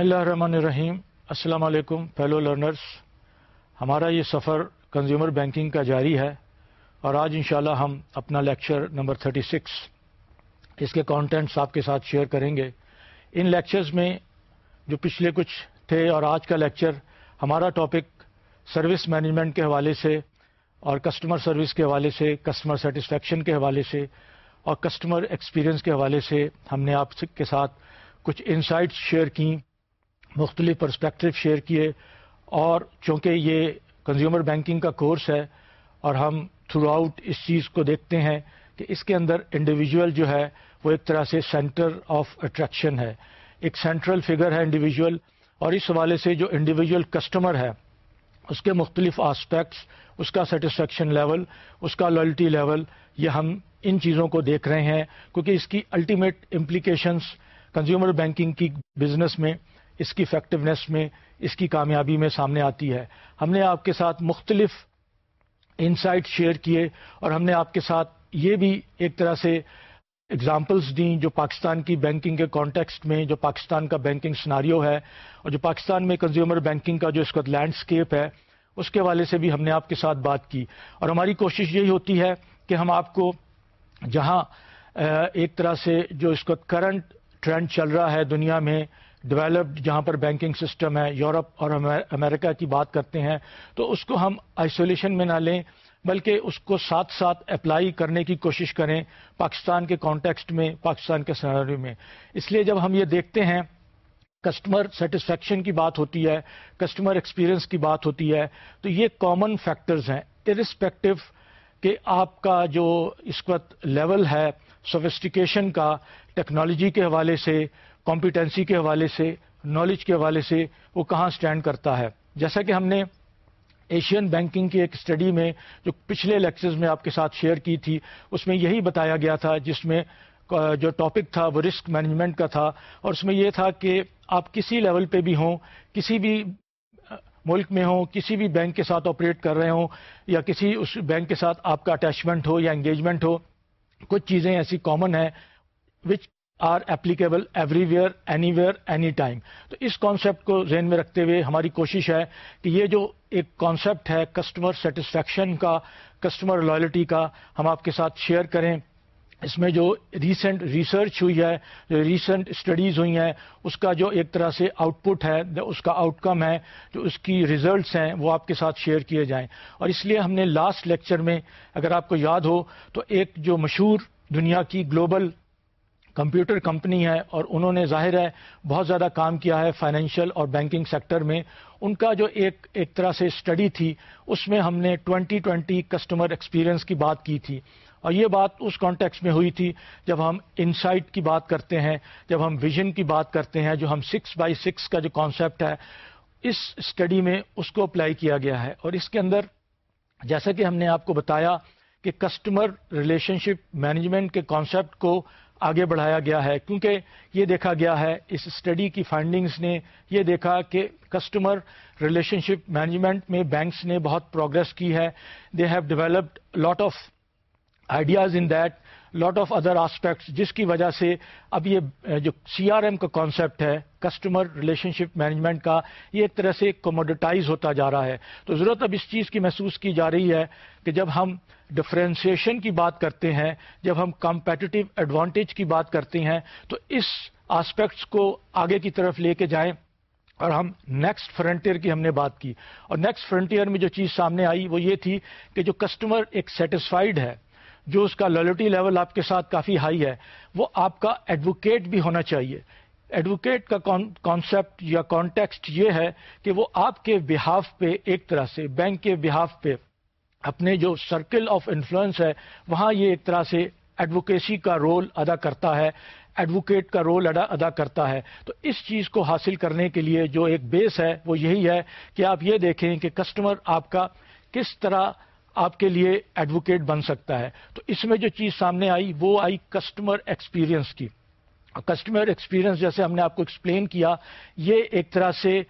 بسم اللہ الرحمن الرحیم۔ السلام علیکم فیلو لرنرز ہمارا یہ سفر کنزیومر بینکنگ کا جاری ہے اور آج انشاءاللہ ہم اپنا لیکچر نمبر 36 اس کے کانٹینٹس آپ کے ساتھ شیئر کریں گے۔ ان لیکچرز میں جو پچھلے کچھ تھے اور آج کا لیکچر ہمارا ٹاپک سروس مینجمنٹ کے حوالے سے اور کسٹمر سروس کے حوالے سے کسٹمر سیٹسفیکشن کے حوالے سے اور کسٹمر ایکسپیرئنس کے حوالے سے ہم نے آپ کے ساتھ کچھ انسائٹس شیئر کی مختلف پرسپیکٹو شیئر کیے اور چونکہ یہ کنزیومر بینکنگ کا کورس ہے اور ہم تھرو آؤٹ اس چیز کو دیکھتے ہیں کہ اس کے اندر انڈیویجول جو ہے وہ ایک طرح سے سینٹر آف اٹریکشن ہے۔ ایک سینٹرل فگر ہے انڈیویجول اور اس حوالے سے جو انڈیویجول کسٹمر ہے، اس کے مختلف آسپیکٹس اس کا سیٹسفیکشن لیول اس کا لائلٹی لیول یہ ہم ان چیزوں کو دیکھ رہے ہیں۔ کیونکہ اس کی الٹیمیٹ امپلیکیشنس کنزیومر بینکنگ کی بزنس میں اس کی افیکٹونیس میں، اس کی کامیابی میں سامنے آتی ہے۔ ہم نے آپ کے ساتھ مختلف انسائٹ شیئر کیے اور ہم نے آپ کے ساتھ یہ بھی ایک طرح سے اگزامپلس دیں جو پاکستان کی بینکنگ کے کانٹیکسٹ میں، جو پاکستان کا بینکنگ سناریو ہے اور جو پاکستان میں کنزیومر بینکنگ کا جو اس کا لینڈسکیپ ہے، اس کے والے سے بھی ہم نے آپ کے ساتھ بات کی۔ اور ہماری کوشش یہی ہوتی ہے کہ ہم آپ کو جہاں ایک طرح سے جو اس کا کرنٹ ٹرینڈ چل رہا ہے دنیا میں ڈیولپڈ جہاں پر بینکنگ سسٹم ہے، یورپ اور امریکہ کی بات کرتے ہیں، تو اس کو ہم آئسولیشن میں نہ لیں، بلکہ اس کو ساتھ ساتھ اپلائی کرنے کی کوشش کریں پاکستان کے کانٹیکسٹ میں، پاکستان کے سناریو میں۔ اس لیے جب ہم یہ دیکھتے ہیں کسٹمر سیٹسفیکشن کی بات ہوتی ہے کسٹمر ایکسپیرئنس کی بات ہوتی ہے، تو یہ کامن فیکٹرز ہیں۔ ارسپیکٹو کہ آپ کا جو اس وقت لیول ہے سوفسٹیکیشن کا ٹیکنالوجی کے حوالے سے کمپیٹنسی کے حوالے سے نالج کے حوالے سے وہ کہاں سٹینڈ کرتا ہے۔ جیسا کہ ہم نے ایشین بینکنگ کی ایک اسٹڈی میں جو پچھلے لیکچرز میں آپ کے ساتھ شیئر کی تھی، اس میں یہی بتایا گیا تھا، جس میں جو ٹاپک تھا وہ رسک مینجمنٹ کا تھا۔ اور اس میں یہ تھا کہ آپ کسی لیول پہ بھی ہوں، کسی بھی ملک میں ہوں، کسی بھی بینک کے ساتھ آپریٹ کر رہے ہوں، یا کسی اس بینک کے ساتھ آپ کا اٹیچمنٹ ہو یا انگیجمنٹ ہو، کچھ چیزیں ایسی کامن ہیں which are applicable everywhere anywhere anytime تو اس کانسیپٹ کو ذہن میں رکھتے ہوئے ہماری کوشش ہے کہ یہ جو ایک کانسیپٹ ہے کسٹمر سیٹسفیکشن کا کسٹمر لائلٹی کا، ہم آپ کے ساتھ شیئر کریں۔ اس میں جو ریسنٹ ریسرچ ہوئی ہے، جو ریسنٹ اسٹڈیز ہوئی ہیں، اس کا جو ایک طرح سے آؤٹ پٹ ہے، اس کا آؤٹ کم ہے، جو اس کی ریزلٹس ہیں، وہ آپ کے ساتھ شیئر کیے جائیں۔ اور اس لیے ہم نے لاسٹ لیکچر میں، اگر آپ کو یاد ہو، تو ایک جو مشہور دنیا کی گلوبل کمپیوٹر کمپنی ہے اور انہوں نے ظاہر ہے بہت زیادہ کام کیا ہے فائنینشیل اور بینکنگ سیکٹر میں۔ ان کا جو ایک ایک طرح سے اسٹڈی تھی، اس میں ہم نے ٹوینٹی ٹوینٹی کسٹمر ایکسپیرئنس کی بات کی تھی۔ اور یہ بات اس کانٹیکس میں ہوئی تھی جب ہم انسائٹ کی بات کرتے ہیں، جب ہم ویژن کی بات کرتے ہیں، جو ہم سکس بائی سکس کا جو کانسیپٹ ہے، اس اسٹڈی میں اس کو اپلائی کیا گیا ہے۔ اور اس کے اندر جیسا کہ ہم نے آپ کو بتایا کہ کسٹمر ریلیشن شپ مینجمنٹ کے کانسیپٹ کو آگے بڑھایا گیا ہے۔ کیونکہ یہ دیکھا گیا ہے، اس اسٹڈی کی فائنڈنگز نے یہ دیکھا کہ کسٹمر ریلیشن شپ مینجمنٹ میں بینکس نے بہت پروگرس کی ہے۔ They have developed lot of ideas in that lot of other aspects جس کی وجہ سے اب یہ جو سی آر ایم کا کانسیپٹ ہے کسٹمر ریلیشن شپ مینجمنٹ کا، یہ ایک طرح سے کوموڈیٹائز ہوتا جا رہا ہے۔ تو ضرورت اب اس چیز کی محسوس کی جا رہی ہے کہ جب ہم ڈفرینسیشن کی بات کرتے ہیں، جب ہم کمپیٹیو ایڈوانٹیج کی بات کرتے ہیں، تو اس آسپیکٹس کو آگے کی طرف لے کے جائیں۔ اور ہم نیکسٹ فرنٹیئر کی ہم نے بات کی۔ اور نیکسٹ فرنٹیئر میں جو چیز سامنے آئی وہ یہ تھی کہ جو کسٹمر ایک سیٹسفائڈ ہے جو اس کا لالٹی لیول آپ کے ساتھ کافی ہائی ہے، وہ آپ کا ایڈوکیٹ بھی ہونا چاہیے۔ ایڈوکیٹ کا کانسیپٹ یا کانٹیکسٹ یہ ہے کہ وہ آپ کے بہاف پہ ایک طرح سے بینک کے بہاف پہ اپنے جو سرکل آف انفلوئنس ہے، وہاں یہ ایک طرح سے ایڈوکیسی کا رول ادا کرتا ہے ایڈوکیٹ کا رول ادا کرتا ہے۔ تو اس چیز کو حاصل کرنے کے لیے جو ایک بیس ہے، وہ یہی ہے کہ آپ یہ دیکھیں کہ کسٹمر آپ کا کس طرح آپ کے لیے ایڈوکیٹ بن سکتا ہے۔ تو اس میں جو چیز سامنے آئی، وہ آئی کسٹمر ایکسپیرئنس کی۔ کسٹمر ایکسپیرئنس جیسے ہم نے آپ کو ایکسپلین کیا، یہ ایک طرح سے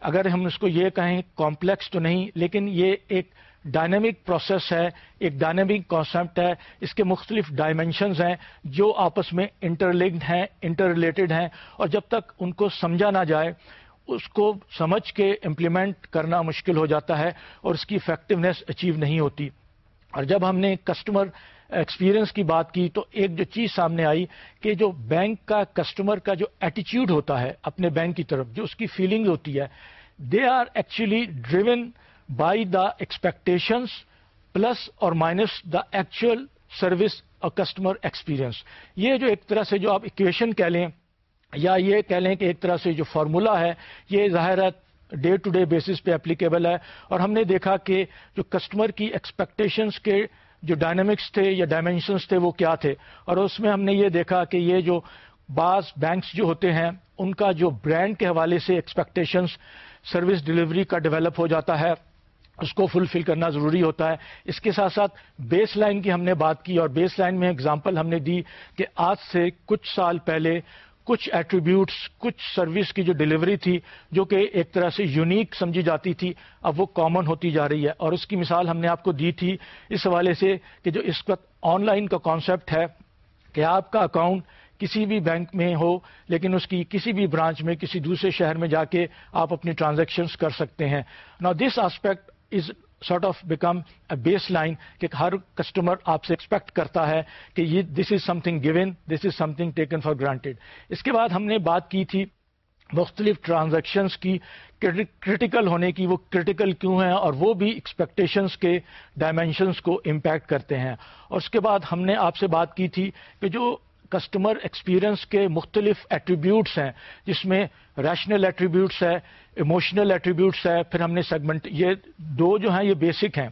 اگر ہم اس کو یہ کہیں کمپلیکس تو نہیں، لیکن یہ ایک ڈائنامک پروسیس ہے، ایک ڈائنامک کانسیپٹ ہے۔ اس کے مختلف ڈائمینشنز ہیں جو آپس میں انٹر لنکڈ ہیں انٹر ریلیٹڈ ہیں۔ اور جب تک ان کو سمجھا نہ جائے اس کو سمجھ کے امپلیمنٹ کرنا مشکل ہو جاتا ہے اور اس کی افیکٹونیس اچیو نہیں ہوتی۔ اور جب ہم نے کسٹمر ایکسپیرئنس کی بات کی تو ایک جو چیز سامنے آئی کہ جو بینک کا کسٹمر کا جو ایٹیچیوڈ ہوتا ہے اپنے بینک کی طرف، جو اس کی فیلنگ ہوتی ہے they are actually driven by the expectations plus اور مائنس دا ایکچوئل سروس اور کسٹمر ایکسپیرئنس یہ جو ایک طرح سے جو آپ اکویشن کہہ لیں یا یہ کہہ لیں کہ ایک طرح سے جو فارمولا ہے، یہ ظاہر ہے ڈے ٹو ڈے بیسس پہ اپلیکیبل ہے۔ اور ہم نے دیکھا کہ جو کسٹمر کی ایکسپیکٹیشنس کے جو ڈائنامکس تھے یا ڈائمینشنس تھے وہ کیا تھے۔ اور اس میں ہم نے یہ دیکھا کہ یہ جو بعض بینکس جو ہوتے ہیں، ان کا جو برانڈ کے حوالے سے ایکسپیکٹیشنس سروس ڈلیوری کا ڈیولپ ہو جاتا ہے۔ اس کو فلفل کرنا ضروری ہوتا ہے۔ اس کے ساتھ ساتھ بیس لائن کی ہم نے بات کی اور بیس لائن میں اگزامپل ہم نے دی کہ آج سے کچھ سال پہلے کچھ ایٹریبیوٹس کچھ سروس کی جو ڈلیوری تھی، جو کہ ایک طرح سے یونیک سمجھی جاتی تھی، اب وہ کامن ہوتی جا رہی ہے۔ اور اس کی مثال ہم نے آپ کو دی تھی اس حوالے سے کہ جو اس وقت آن لائن کا کانسیپٹ ہے کہ آپ کا اکاؤنٹ کسی بھی بینک میں ہو، لیکن اس کی کسی بھی برانچ میں، کسی دوسرے شہر میں جا کے آپ اپنی ٹرانزیکشنز کر سکتے ہیں۔ نا this aspect is sort of become a baseline کہ ہر کسٹمر آپ سے ایکسپیکٹ کرتا ہے کہ یہ this is something given this is something taken for granted اس کے بعد ہم نے بات کی تھی مختلف ٹرانزیکشنس کی کرٹیکل ہونے کی، وہ کرٹیکل کیوں ہیں اور وہ بھی ایکسپیکٹیشنس کے ڈائمینشنس کو امپیکٹ کرتے ہیں۔ اور اس کے بعد ہم نے آپ سے بات کی تھی کہ جو کسٹمر ایکسپیرئنس کے مختلف ایٹریبیوٹس ہیں، جس میں ریشنل ایٹریبیوٹس ہے ایموشنل ایٹریبیوٹس ہے، پھر ہم نے سیگمنٹ یہ دو جو ہیں، یہ بیسک ہیں۔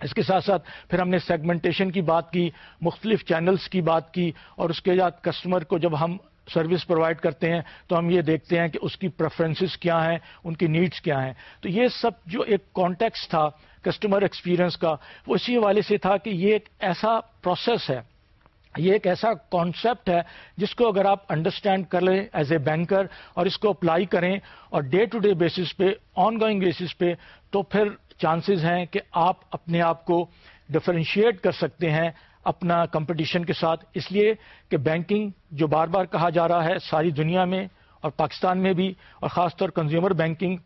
اس کے ساتھ ساتھ پھر ہم نے سیگمنٹیشن کی بات کی، مختلف چینلز کی بات کی، اور اس کے بعد کسٹمر کو جب ہم سروس پرووائڈ کرتے ہیں، تو ہم یہ دیکھتے ہیں کہ اس کی پریفرنسز کیا ہیں، ان کی نیڈس کیا ہیں۔ تو یہ سب جو ایک کانٹیکس تھا کسٹمر ایکسپیرئنس کا، وہ اسی حوالے سے تھا کہ یہ ایک ایسا پروسیس ہے۔ یہ ایک ایسا کانسیپٹ ہے جس کو اگر آپ انڈرسٹینڈ کر لیں ایز اے بینکر اور اس کو اپلائی کریں اور ڈے ٹو ڈے بیسس پہ آن گوئنگ بیسس پہ، تو پھر چانسز ہیں کہ آپ اپنے آپ کو ڈفرینشیٹ کر سکتے ہیں اپنا کمپٹیشن کے ساتھ۔ اس لیے کہ بینکنگ جو بار بار کہا جا رہا ہے ساری دنیا میں اور پاکستان میں بھی اور خاص طور کنزیومر بینکنگ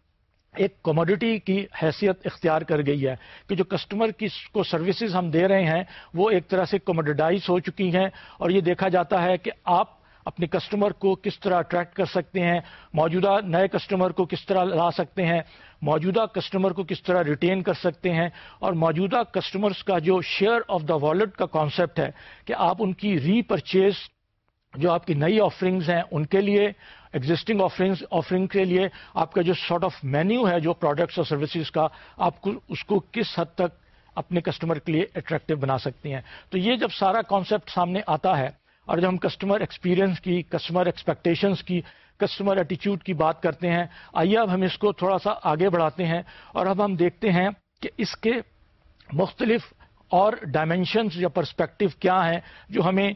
ایک کموڈٹی کی حیثیت اختیار کر گئی ہے کہ جو کسٹمر کی کو سروسز ہم دے رہے ہیں، وہ ایک طرح سے کموڈیٹائز ہو چکی ہیں۔ اور یہ دیکھا جاتا ہے کہ آپ اپنے کسٹمر کو کس طرح اٹریکٹ کر سکتے ہیں، موجودہ نئے کسٹمر کو کس طرح لا سکتے ہیں، موجودہ کسٹمر کو کس طرح ریٹین کر سکتے ہیں۔ اور موجودہ کسٹمرز کا جو شیئر آف دا والٹ کا کانسیپٹ ہے کہ آپ ان کی ری پرچیز جو آپ کی نئی آفرنگز ہیں، ان کے لیے ایگزٹنگ آفرنگ آفرنگ کے لیے آپ کا جو سارٹ آف مینیو ہے، جو پروڈکٹس اور سروسز کا، آپ کو، اس کو کس حد تک اپنے کسٹمر کے لیے اٹریکٹیو بنا سکتے ہیں؟ تو یہ جب سارا کانسیپٹ سامنے آتا ہے اور جب ہم کسٹمر ایکسپیرئنس کی کسٹمر ایکسپیکٹیشنس کی کسٹمر ایٹیچیوڈ کی بات کرتے ہیں، آئیے اب ہم اس کو تھوڑا سا آگے بڑھاتے ہیں اور اب ہم دیکھتے ہیں کہ اس کے مختلف اور ڈائمینشنس یا پرسپیکٹو کیا ہیں جو ہمیں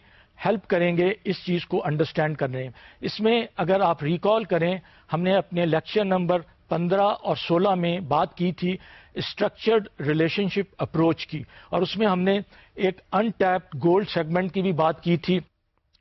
ہیلپ کریں گے اس چیز کو انڈرسٹینڈ کرنے میں۔ اس میں اگر آپ ریکال کریں، ہم نے اپنے لیکچر نمبر پندرہ اور سولہ میں بات کی تھی اسٹرکچرڈ ریلیشن شپ اپروچ کی۔ اور اس میں ہم نے ایک ان ٹیپڈ گولڈ سیگمنٹ کی بھی بات کی تھی۔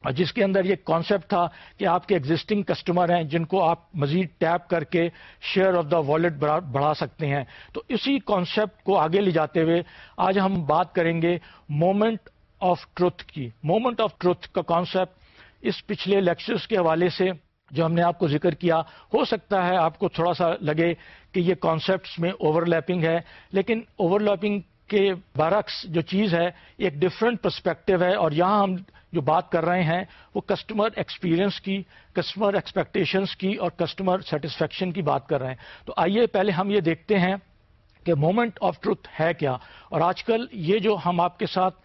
اور جس کے اندر یہ کانسیپٹ تھا کہ آپ کے ایگزٹنگ کسٹمر ہیں، جن کو آپ مزید ٹیپ کر کے شیئر آف دا والٹ بڑھا سکتے ہیں۔ تو اسی کانسیپٹ کو آگے لے جاتے ہوئے آج ہم بات کریں گے مومنٹ آف ٹروتھ کی مومنٹ آف ٹروتھ کا کانسیپٹ اس پچھلے لیکچرز کے حوالے سے جو ہم نے آپ کو ذکر کیا، ہو سکتا ہے آپ کو تھوڑا سا لگے کہ یہ کانسیپٹس میں اوور لیپنگ ہے، لیکن اوور لیپنگ کے برعکس جو چیز ہے، ایک ڈفرینٹ پرسپیکٹو ہے، اور یہاں ہم جو بات کر رہے ہیں، وہ کسٹمر ایکسپیرئنس کی کسٹمر ایکسپیکٹیشنس کی، اور کسٹمر سیٹسفیکشن کی بات کر رہے ہیں. تو آئیے پہلے ہم یہ دیکھتے ہیں کہ مومنٹ آف ٹروتھ ہے کیا. اور آج کل یہ جو ہم آپ کے ساتھ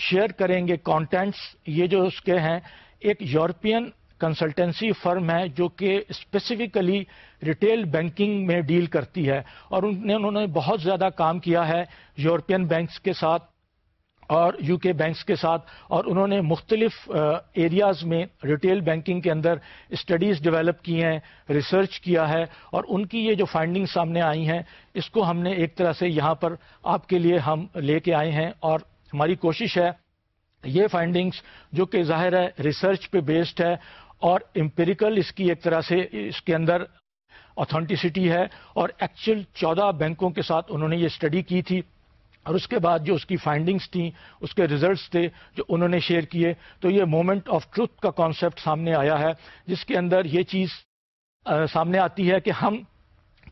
شیئر کریں گے کانٹینٹس یہ جو اس کے ہیں، ایک یورپین کنسلٹنسی فرم ہے جو کہ اسپیسیفکلی ریٹیل بینکنگ میں ڈیل کرتی ہے اور انہوں نے بہت زیادہ کام کیا ہے یورپین بینکس کے ساتھ اور یو کے بینکس کے ساتھ اور انہوں نے مختلف ایریاز میں ریٹیل بینکنگ کے اندر اسٹڈیز ڈیولپ کی ہیں ریسرچ کیا ہے اور ان کی یہ جو فائنڈنگ سامنے آئی ہیں، اس کو ہم نے ایک طرح سے یہاں پر آپ کے لیے ہم لے کے آئے ہیں اور ہماری کوشش ہے یہ فائنڈنگز جو کہ ظاہر ہے ریسرچ پہ بیسڈ ہے اور امپیریکل اس کی ایک طرح سے اس کے اندر اتھینٹسٹی ہے اور ایکچوئل چودہ بینکوں کے ساتھ انہوں نے یہ اسٹڈی کی تھی اور اس کے بعد جو اس کی فائنڈنگز تھیں، اس کے ریزلٹس تھے جو انہوں نے شیئر کیے، تو یہ مومنٹ آف ٹروتھ کا کانسیپٹ سامنے آیا ہے، جس کے اندر یہ چیز سامنے آتی ہے کہ ہم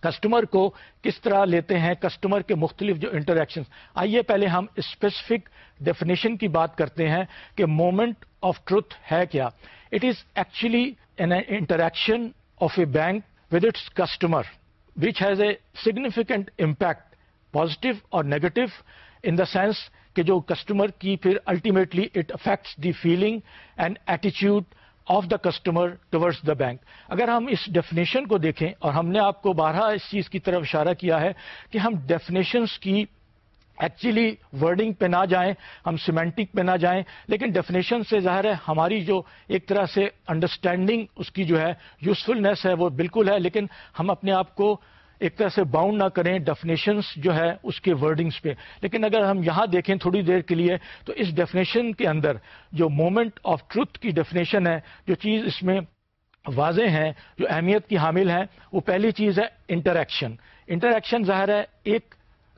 کسٹمر کو کس طرح لیتے ہیں، کسٹمر کے مختلف جو انٹریکشن آئیے پہلے ہم اسپیسیفک ڈیفینیشن کی بات کرتے ہیں کہ مومنٹ آف ٹروتھ ہے کیا۔ It is actually an interaction of a bank with its customer which has a significant impact positive اور نیگیٹو ان دا سینس کہ جو کسٹمر کی پھر ultimately it affects the feeling and ایٹیچیوڈ of the customer towards the bank اگر ہم اس definition کو دیکھیں اور ہم نے آپ کو بارہ اس چیز کی طرف اشارہ کیا ہے کہ ہم ڈیفینیشنس کی ایکچولی ورڈنگ پہ نہ جائیں، ہم سیمینٹک پہ نہ جائیں، لیکن ڈیفینیشن سے ظاہر ہے ہماری جو ایک طرح سے انڈرسٹینڈنگ اس کی جو ہے یوزفلنیس ہے وہ بالکل ہے، لیکن ہم اپنے آپ کو ایک طرح سے باؤنڈ نہ کریں ڈیفینیشنس جو ہے اس کے ورڈنگس پہ۔ لیکن اگر ہم یہاں دیکھیں تھوڑی دیر کے لیے تو اس ڈیفینیشن کے اندر جو مومنٹ آف ٹروتھ کی ڈیفینیشن ہے، جو چیز اس میں واضح ہیں جو اہمیت کی حامل ہیں وہ پہلی چیز ہے انٹریکشن انٹریکشن ظاہر ہے ایک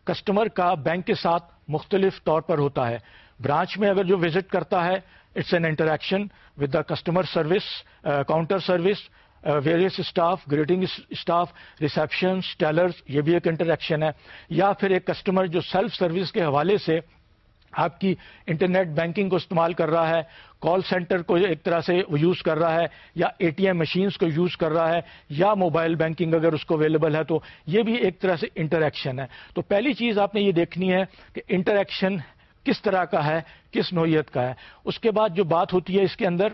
کسٹمر کا بینک کے ساتھ مختلف طور پر ہوتا ہے۔ برانچ میں اگر جو وزٹ کرتا ہے it's an interaction with the customer service counter service various staff greeting staff reception tellers یہ بھی ایک انٹریکشن ہے. یا پھر ایک کسٹمر جو سیلف سروس کے حوالے سے آپ کی انٹرنیٹ بینکنگ کو استعمال کر رہا ہے کال سینٹر کو ایک طرح سے یوز کر رہا ہے، یا اے ٹی ایم مشینز کو یوز کر رہا ہے، یا موبائل بینکنگ اگر اس کو اویلیبل ہے تو یہ بھی ایک طرح سے انٹریکشن ہے۔ تو پہلی چیز آپ نے یہ دیکھنی ہے کہ انٹریکشن کس طرح کا ہے، کس نوعیت کا ہے۔ اس کے بعد جو بات ہوتی ہے اس کے اندر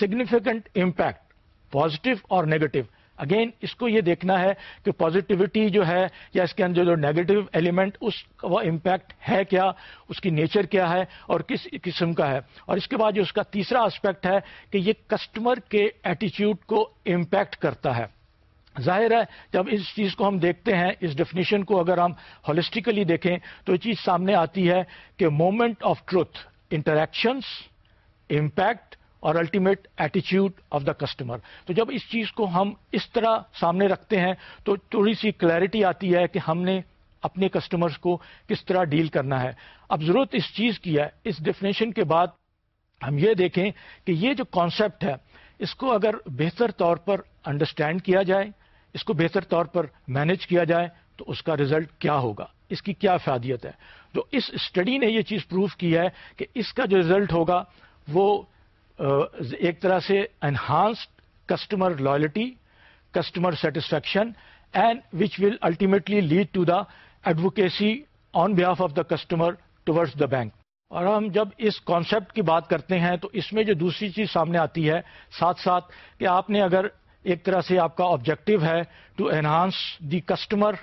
سگنیفیکنٹ امپیکٹ پازیٹو اور نیگیٹو اگین اس کو یہ دیکھنا ہے کہ پازیٹیوٹی جو ہے یا اس کے اندر جو نیگیٹو ایلیمنٹ اس وہ امپیکٹ ہے کیا؟ اس کی نیچر کیا ہے اور کس قسم کا ہے؟ اور اس کے بعد جو اس کا تیسرا اسپیکٹ ہے کہ یہ کسٹمر کے ایٹیچیوڈ کو امپیکٹ کرتا ہے۔ ظاہر ہے، جب اس چیز کو ہم دیکھتے ہیں، اس ڈیفینیشن کو اگر ہم ہولسٹیکلی دیکھیں، تو یہ چیز سامنے آتی ہے کہ moment of truth interactions impact اور الٹیمیٹ ایٹیچیوڈ آف دا کسٹمر تو جب اس چیز کو ہم اس طرح سامنے رکھتے ہیں، تو تھوڑی سی کلیئرٹی آتی ہے کہ ہم نے اپنے کسٹمرز کو کس طرح ڈیل کرنا ہے۔ اب ضرورت اس چیز کی ہے، اس ڈیفینیشن کے بعد ہم یہ دیکھیں کہ یہ جو کانسیپٹ ہے، اس کو اگر بہتر طور پر انڈرسٹینڈ کیا جائے، اس کو بہتر طور پر مینج کیا جائے، تو اس کا ریزلٹ کیا ہوگا؟ اس کی کیا فادیت ہے؟ تو اس اسٹڈی نے یہ چیز پروف کی ہے کہ اس کا جو ریزلٹ ہوگا، وہ ایک طرح سے enhanced customer loyalty customer satisfaction and which will ultimately lead to the advocacy on behalf of the customer towards the bank اور ہم جب اس کانسیپٹ کی بات کرتے ہیں تو اس میں جو دوسری چیز سامنے آتی ہے، ساتھ ساتھ کہ آپ نے اگر ایک طرح سے آپ کا آبجیکٹو ہے to enhance the customer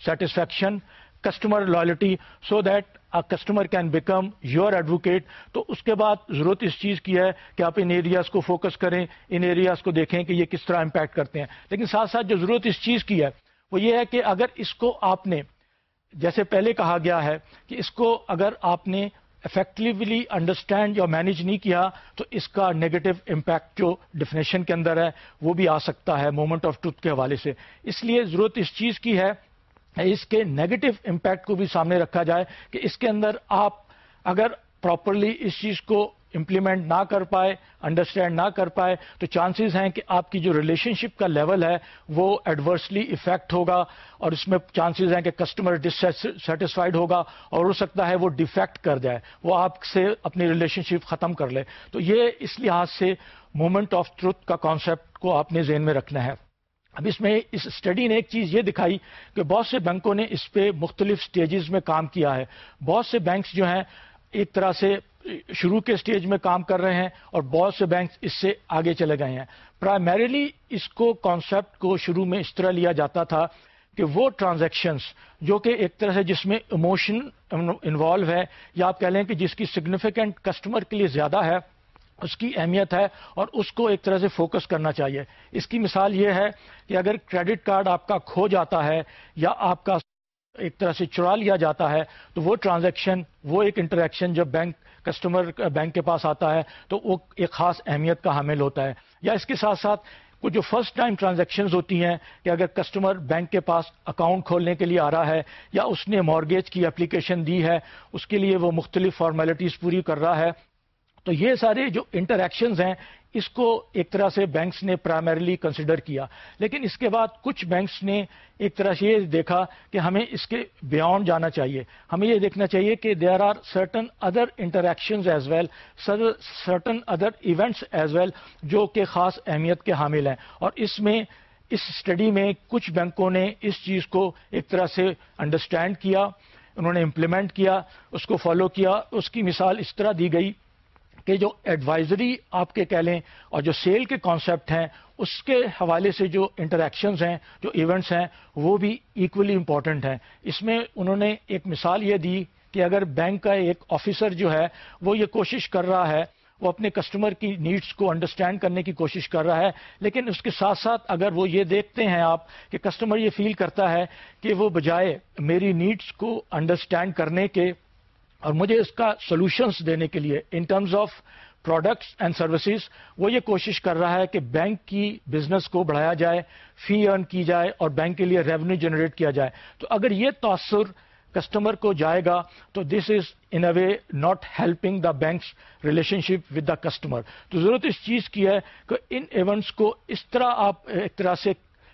satisfaction customer loyalty so that customer can become your advocate تو اس کے بعد ضرورت اس چیز کی ہے کہ آپ ان ایریاز کو فوکس کریں، ان ایریاز کو دیکھیں کہ یہ کس طرح امپیکٹ کرتے ہیں۔ لیکن ساتھ ساتھ جو ضرورت اس چیز کی ہے، وہ یہ ہے کہ اگر اس کو آپ نے، جیسے پہلے کہا گیا ہے کہ اس کو اگر آپ نے افیکٹولی انڈرسٹینڈ یا مینج نہیں کیا، تو اس کا نیگیٹو امپیکٹ جو ڈیفینیشن کے اندر ہے، وہ بھی آ سکتا ہے مومنٹ آف ٹروتھ کے حوالے سے۔ اس لیے ضرورت اس چیز کی ہے اس کے نیگیٹو امپیکٹ کو بھی سامنے رکھا جائے کہ اس کے اندر آپ اگر پراپرلی اس چیز کو امپلیمنٹ نہ کر پائے انڈرسٹینڈ نہ کر پائے، تو چانسز ہیں کہ آپ کی جو ریلیشن شپ کا لیول ہے وہ ایڈورسلی افیکٹ ہوگا اور اس میں چانسز ہیں کہ کسٹمر ڈسٹسفائڈ ہوگا اور ہو سکتا ہے وہ ڈیفیکٹ کر جائے، وہ آپ سے اپنی ریلیشن شپ ختم کر لے۔ تو یہ اس لحاظ سے مومنٹ آف ٹروتھ کا کانسیپٹ کو آپ نے ذہن میں رکھنا ہے۔ اب اس میں اس اسٹڈی نے ایک چیز یہ دکھائی کہ بہت سے بینکوں نے اس پہ مختلف سٹیجز میں کام کیا ہے۔ بہت سے بینکس جو ہیں، ایک طرح سے شروع کے سٹیج میں کام کر رہے ہیں اور بہت سے بینکس اس سے آگے چلے گئے ہیں۔ پرائمریلی اس کو کانسیپٹ کو شروع میں اس طرح لیا جاتا تھا کہ وہ ٹرانزیکشنز جو کہ ایک طرح سے جس میں ایموشن انوالو ہے، یا آپ کہہ لیں کہ جس کی سگنیفیکنٹ کسٹمر کے لیے زیادہ ہے اس کی اہمیت ہے اور اس کو ایک طرح سے فوکس کرنا چاہیے۔ اس کی مثال یہ ہے کہ اگر کریڈٹ کارڈ آپ کا کھو جاتا ہے یا آپ کا ایک طرح سے چرا لیا جاتا ہے، تو وہ ٹرانزیکشن وہ ایک انٹریکشن جب بینک کسٹمر بینک کے پاس آتا ہے، تو وہ ایک خاص اہمیت کا حامل ہوتا ہے۔ یا اس کے ساتھ ساتھ کچھ جو فرسٹ ٹائم ٹرانزیکشنز ہوتی ہیں کہ اگر کسٹمر بینک کے پاس اکاؤنٹ کھولنے کے لیے آ رہا ہے یا اس نے مارگیج کی اپلیکیشن دی ہے، اس کے لیے وہ مختلف فارمیلٹیز پوری کر رہا ہے تو یہ سارے جو انٹریکشنز ہیں، اس کو ایک طرح سے بینکس نے پرائمریلی کنسیڈر کیا۔ لیکن اس کے بعد کچھ بینکس نے ایک طرح سے یہ دیکھا کہ ہمیں اس کے بیانڈ جانا چاہیے۔ ہمیں یہ دیکھنا چاہیے کہ there are certain other interactions as well certain other events as well جو کہ خاص اہمیت کے حامل ہیں۔ اور اس میں، اس اسٹڈی میں کچھ بینکوں نے اس چیز کو ایک طرح سے انڈرسٹینڈ کیا، انہوں نے امپلیمنٹ کیا، اس کو فالو کیا۔ اس کی مثال اس طرح دی گئی۔ کہ جو ایڈوائزری آپ کے کہہ لیں اور جو سیل کے کانسیپٹ ہیں، اس کے حوالے سے جو انٹریکشنز ہیں، جو ایونٹس ہیں، وہ بھی ایکولی امپورٹنٹ ہیں۔ اس میں انہوں نے ایک مثال یہ دی کہ اگر بینک کا ایک آفیسر جو ہے، وہ یہ کوشش کر رہا ہے، وہ اپنے کسٹمر کی نیڈس کو انڈرسٹینڈ کرنے کی کوشش کر رہا ہے، لیکن اس کے ساتھ ساتھ اگر وہ یہ دیکھتے ہیں آپ کہ کسٹمر یہ فیل کرتا ہے کہ وہ بجائے میری نیڈس کو انڈرسٹینڈ کرنے کے اور مجھے اس کا سولوشنس دینے کے لیے in terms of products and services وہ یہ کوشش کر رہا ہے کہ بینک کی بزنس کو بڑھایا جائے فی ارن کی جائے اور بینک کے لیے ریونیو جنریٹ کیا جائے۔ تو اگر یہ تاثر کسٹمر کو جائے گا تو this is in a way not helping the banks relationship with the customer تو ضرورت اس چیز کی ہے کہ ان ایونٹس کو اس طرح آپ ایک طرح سے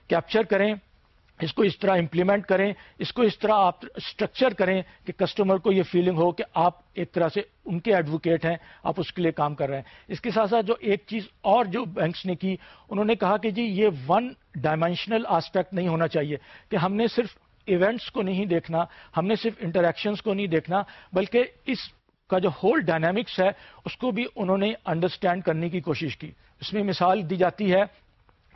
کیپچر کریں۔ اس کو اس طرح امپلیمنٹ کریں، اس کو اس طرح آپ اسٹرکچر کریں کہ کسٹمر کو یہ فیلنگ ہو کہ آپ ایک طرح سے ان کے ایڈوکیٹ ہیں، آپ اس کے لیے کام کر رہے ہیں۔ اس کے ساتھ ساتھ جو ایک چیز اور جو بینکس نے کی، انہوں نے کہا کہ جی یہ ون ڈائمینشنل آسپیکٹ نہیں ہونا چاہیے کہ ہم نے صرف ایونٹس کو نہیں دیکھنا، ہم نے صرف انٹریکشنس کو نہیں دیکھنا، بلکہ اس کا جو ہول ڈائنامکس ہے، اس کو بھی انہوں نے انڈرسٹینڈ کرنے کی کوشش کی۔ اس میں مثال دی جاتی ہے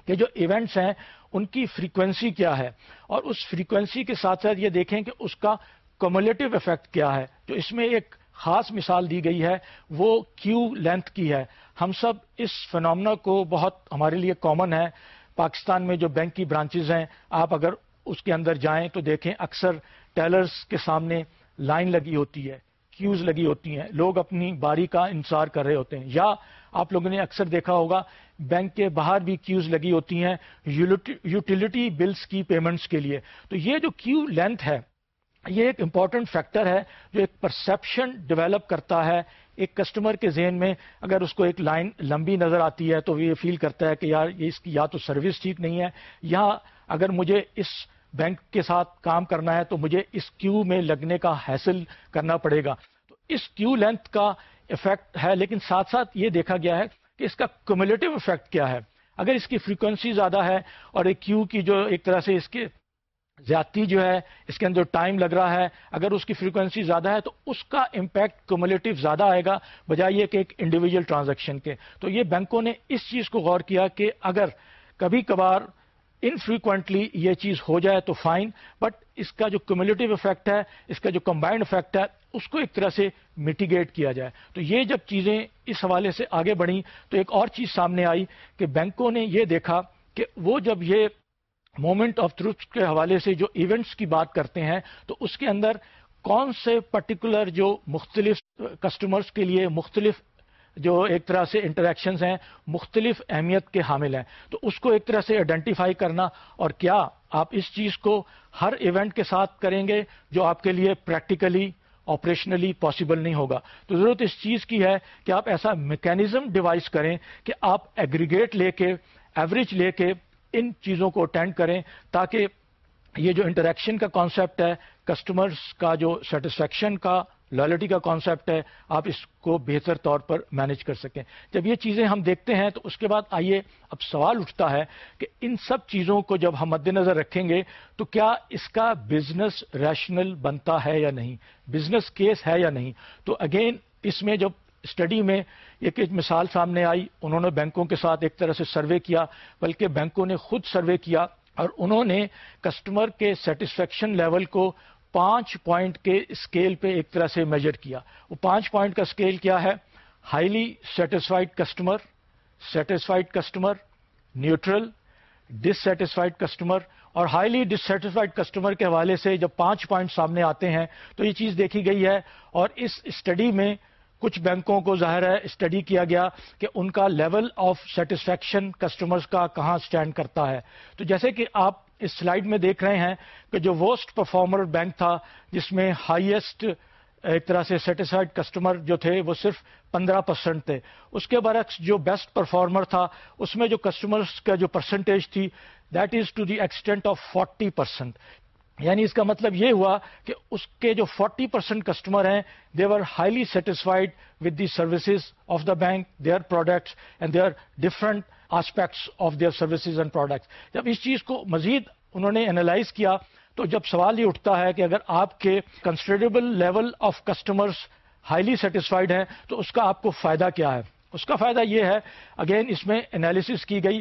کہ جو ایونٹس ہیں ان کی فریکوینسی کیا ہے؟ اور اس فریکوینسی کے ساتھ ساتھ یہ دیکھیں کہ اس کا کومولیٹو افیکٹ کیا ہے۔ جو اس میں ایک خاص مثال دی گئی ہے، وہ کیو لینتھ کی ہے۔ ہم سب اس فنامنا کو بہت ہمارے لیے کامن ہے۔ پاکستان میں جو بینک کی برانچز ہیں، آپ اگر اس کے اندر جائیں تو دیکھیں اکثر ٹیلرز کے سامنے لائن لگی ہوتی ہے کیوز لگی ہوتی ہیں۔ لوگ اپنی باری کا انتظار کر رہے ہوتے ہیں۔ یا آپ لوگوں نے اکثر دیکھا ہوگا بینک کے باہر بھی کیوز لگی ہوتی ہیں یوٹیلیٹی بلز کی پیمنٹس کے لیے۔ تو یہ جو کیو لینتھ ہے، یہ ایک امپورٹنٹ فیکٹر ہے جو ایک پرسپشن ڈیولپ کرتا ہے۔ ایک کسٹمر کے ذہن میں اگر اس کو ایک لائن لمبی نظر آتی ہے تو یہ فیل کرتا ہے کہ یار، یہ اس کی یا تو سروس ٹھیک نہیں ہے، یا اگر مجھے اس بینک کے ساتھ کام کرنا ہے تو مجھے اس کیو میں لگنے کا حاصل کرنا پڑے گا۔ تو اس کیو لینتھ کا افیکٹ ہے، لیکن ساتھ ساتھ یہ دیکھا گیا ہے کہ اس کا کمیولیٹو افیکٹ کیا ہے۔ اگر اس کی فریکوینسی زیادہ ہے اور ایک کیو کی جو ایک طرح سے اس کے زیادتی جو ہے، اس کے اندر ٹائم لگ رہا ہے، اگر اس کی فریکوینسی زیادہ ہے تو اس کا امپیکٹ کومولیٹو زیادہ آئے گا، بجائے کہ ایک انڈیویجل ٹرانزیکشن کے۔ تو یہ بینکوں نے اس چیز کو غور کیا کہ اگر کبھی کبھار انفریکوینٹلی یہ چیز ہو جائے تو فائن بٹ اس کا جو کمیونٹیو افیکٹ ہے، اس کا جو کمبائنڈ افیکٹ ہے، اس کو ایک طرح سے میٹیگیٹ کیا جائے۔ تو یہ جب چیزیں اس حوالے سے آگے بڑھیں، تو ایک اور چیز سامنے آئی کہ بینکوں نے یہ دیکھا کہ وہ جب یہ مومنٹ آف ٹروتھ کے حوالے سے جو ایونٹس کی بات کرتے ہیں، تو اس کے اندر کون سے پرٹیکولر جو مختلف کسٹمرز کے لیے مختلف جو ایک طرح سے انٹریکشنز ہیں، مختلف اہمیت کے حامل ہیں۔ تو اس کو ایک طرح سے آئیڈینٹیفائی کرنا اور کیا آپ اس چیز کو ہر ایونٹ کے ساتھ کریں گے جو آپ کے لیے پریکٹیکلی آپریشنلی پاسبل نہیں ہوگا۔ تو ضرورت اس چیز کی ہے کہ آپ ایسا میکینزم ڈیوائز کریں کہ آپ ایگریگیٹ لے کے ایوریج لے کے ان چیزوں کو اٹینڈ کریں تاکہ یہ جو انٹریکشن کا کانسیپٹ ہے کسٹمرز کا جو سیٹسفیکشن کا لائلٹی کا کانسیپٹ ہے، آپ اس کو بہتر طور پر مینج کر سکیں۔ جب یہ چیزیں ہم دیکھتے ہیں تو اس کے بعد آئیے اب سوال اٹھتا ہے کہ ان سب چیزوں کو جب ہم مد نظر رکھیں گے تو کیا اس کا بزنس ریشنل بنتا ہے یا نہیں؟ بزنس کیس ہے یا نہیں؟ تو اگین اس میں جب اسٹڈی میں ایک ایک مثال سامنے آئی، انہوں نے بینکوں کے ساتھ ایک طرح سے سروے کیا، بلکہ بینکوں نے خود سروے کیا اور انہوں نے کسٹمر کے سیٹسفیکشن لیول کو پانچ پوائنٹ کے اسکیل پہ ایک طرح سے میجر کیا۔ وہ پانچ پوائنٹ کا اسکیل کیا ہے؟ Highly satisfied customer satisfied customer neutral dissatisfied customer اور ہائیلی ڈسٹسفائڈ کسٹمر کے حوالے سے جب پانچ پوائنٹ سامنے آتے ہیں تو یہ چیز دیکھی گئی ہے اور اس اسٹڈی میں کچھ بینکوں کو ظاہر ہے اسٹڈی کیا گیا کہ ان کا لیول آف سیٹسفیکشن کسٹمرز کا کہاں اسٹینڈ کرتا ہے۔ تو جیسے کہ آپ اس سلائیڈ میں دیکھ رہے ہیں کہ جو ورسٹ پرفارمر بینک تھا، جس میں ہائیسٹ ایک طرح سے سیٹسفائڈ کسٹمر جو تھے، وہ صرف پندرہ پرسنٹ تھے۔ اس کے برعکس جو بیسٹ پرفارمر تھا، اس میں جو کسٹمرس کا جو پرسنٹیج تھی that is to the extent of forty percent یعنی اس کا مطلب یہ ہوا کہ اس کے جو فورٹی پرسینٹ کسٹمر ہیں they are highly satisfied with the services of the bank their products and they are different aspects of their services and products جب اس چیز کو مزید انہوں نے اینالائز کیا تو جب سوال یہ اٹھتا ہے کہ اگر آپ کے considerable level of customers highly satisfied ہیں، تو اس کا آپ کو فائدہ کیا ہے؟ اس کا فائدہ یہ ہے اگین اس میں انالیسس کی گئی،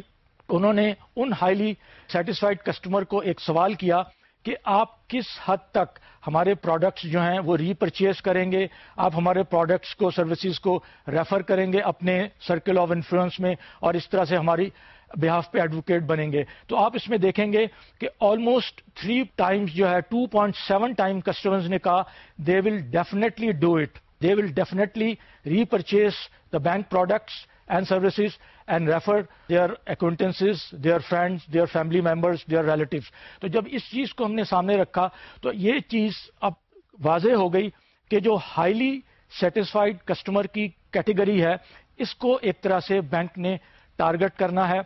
انہوں نے ان ہائیلی سیٹسفائڈ کسٹمر کو ایک سوال کیا کہ آپ کس حد تک ہمارے پروڈکٹس جو ہیں وہ ری پرچیز کریں گے، آپ ہمارے پروڈکٹس کو سروسز کو ریفر کریں گے اپنے سرکل آف انفلوئنس میں اور اس طرح سے ہماری بہاف پہ ایڈوکیٹ بنیں گے۔ تو آپ اس میں دیکھیں گے کہ آلموسٹ تھری ٹائمز جو ہے two point seven time customers نے کہا they will definitely do it they will definitely repurchase the bank products and services and refer their acquaintances their friends their family members their relatives تو جب اس چیز کو ہم نے سامنے رکھا تو یہ چیز اب واضح ہو گئی کہ جو ہائیلی سیٹسفائڈ کسٹمر کی کیٹیگری ہے، اس کو ایک طرح سے بینک نے ٹارگٹ کرنا ہے۔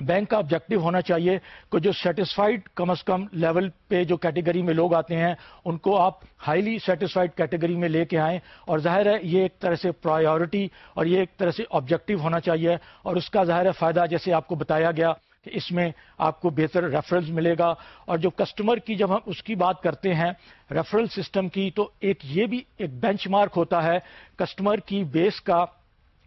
بینک کا آبجیکٹو ہونا چاہیے کہ جو سیٹسفائڈ کم از کم لیول پہ جو کیٹیگری میں لوگ آتے ہیں، ان کو آپ ہائیلی سیٹسفائڈ کیٹیگری میں لے کے آئیں۔ اور ظاہر ہے، یہ ایک طرح سے پرائیورٹی اور یہ ایک طرح سے آبجیکٹو ہونا چاہیے۔ اور اس کا ظاہر ہے فائدہ جیسے آپ کو بتایا گیا کہ اس میں آپ کو بہتر ریفرنس ملے گا۔ اور جو کسٹمر کی جب ہم اس کی بات کرتے ہیں ریفرل سسٹم کی، تو ایک یہ بھی ایک بینچ مارک ہوتا ہے کسٹمر کی بیس کا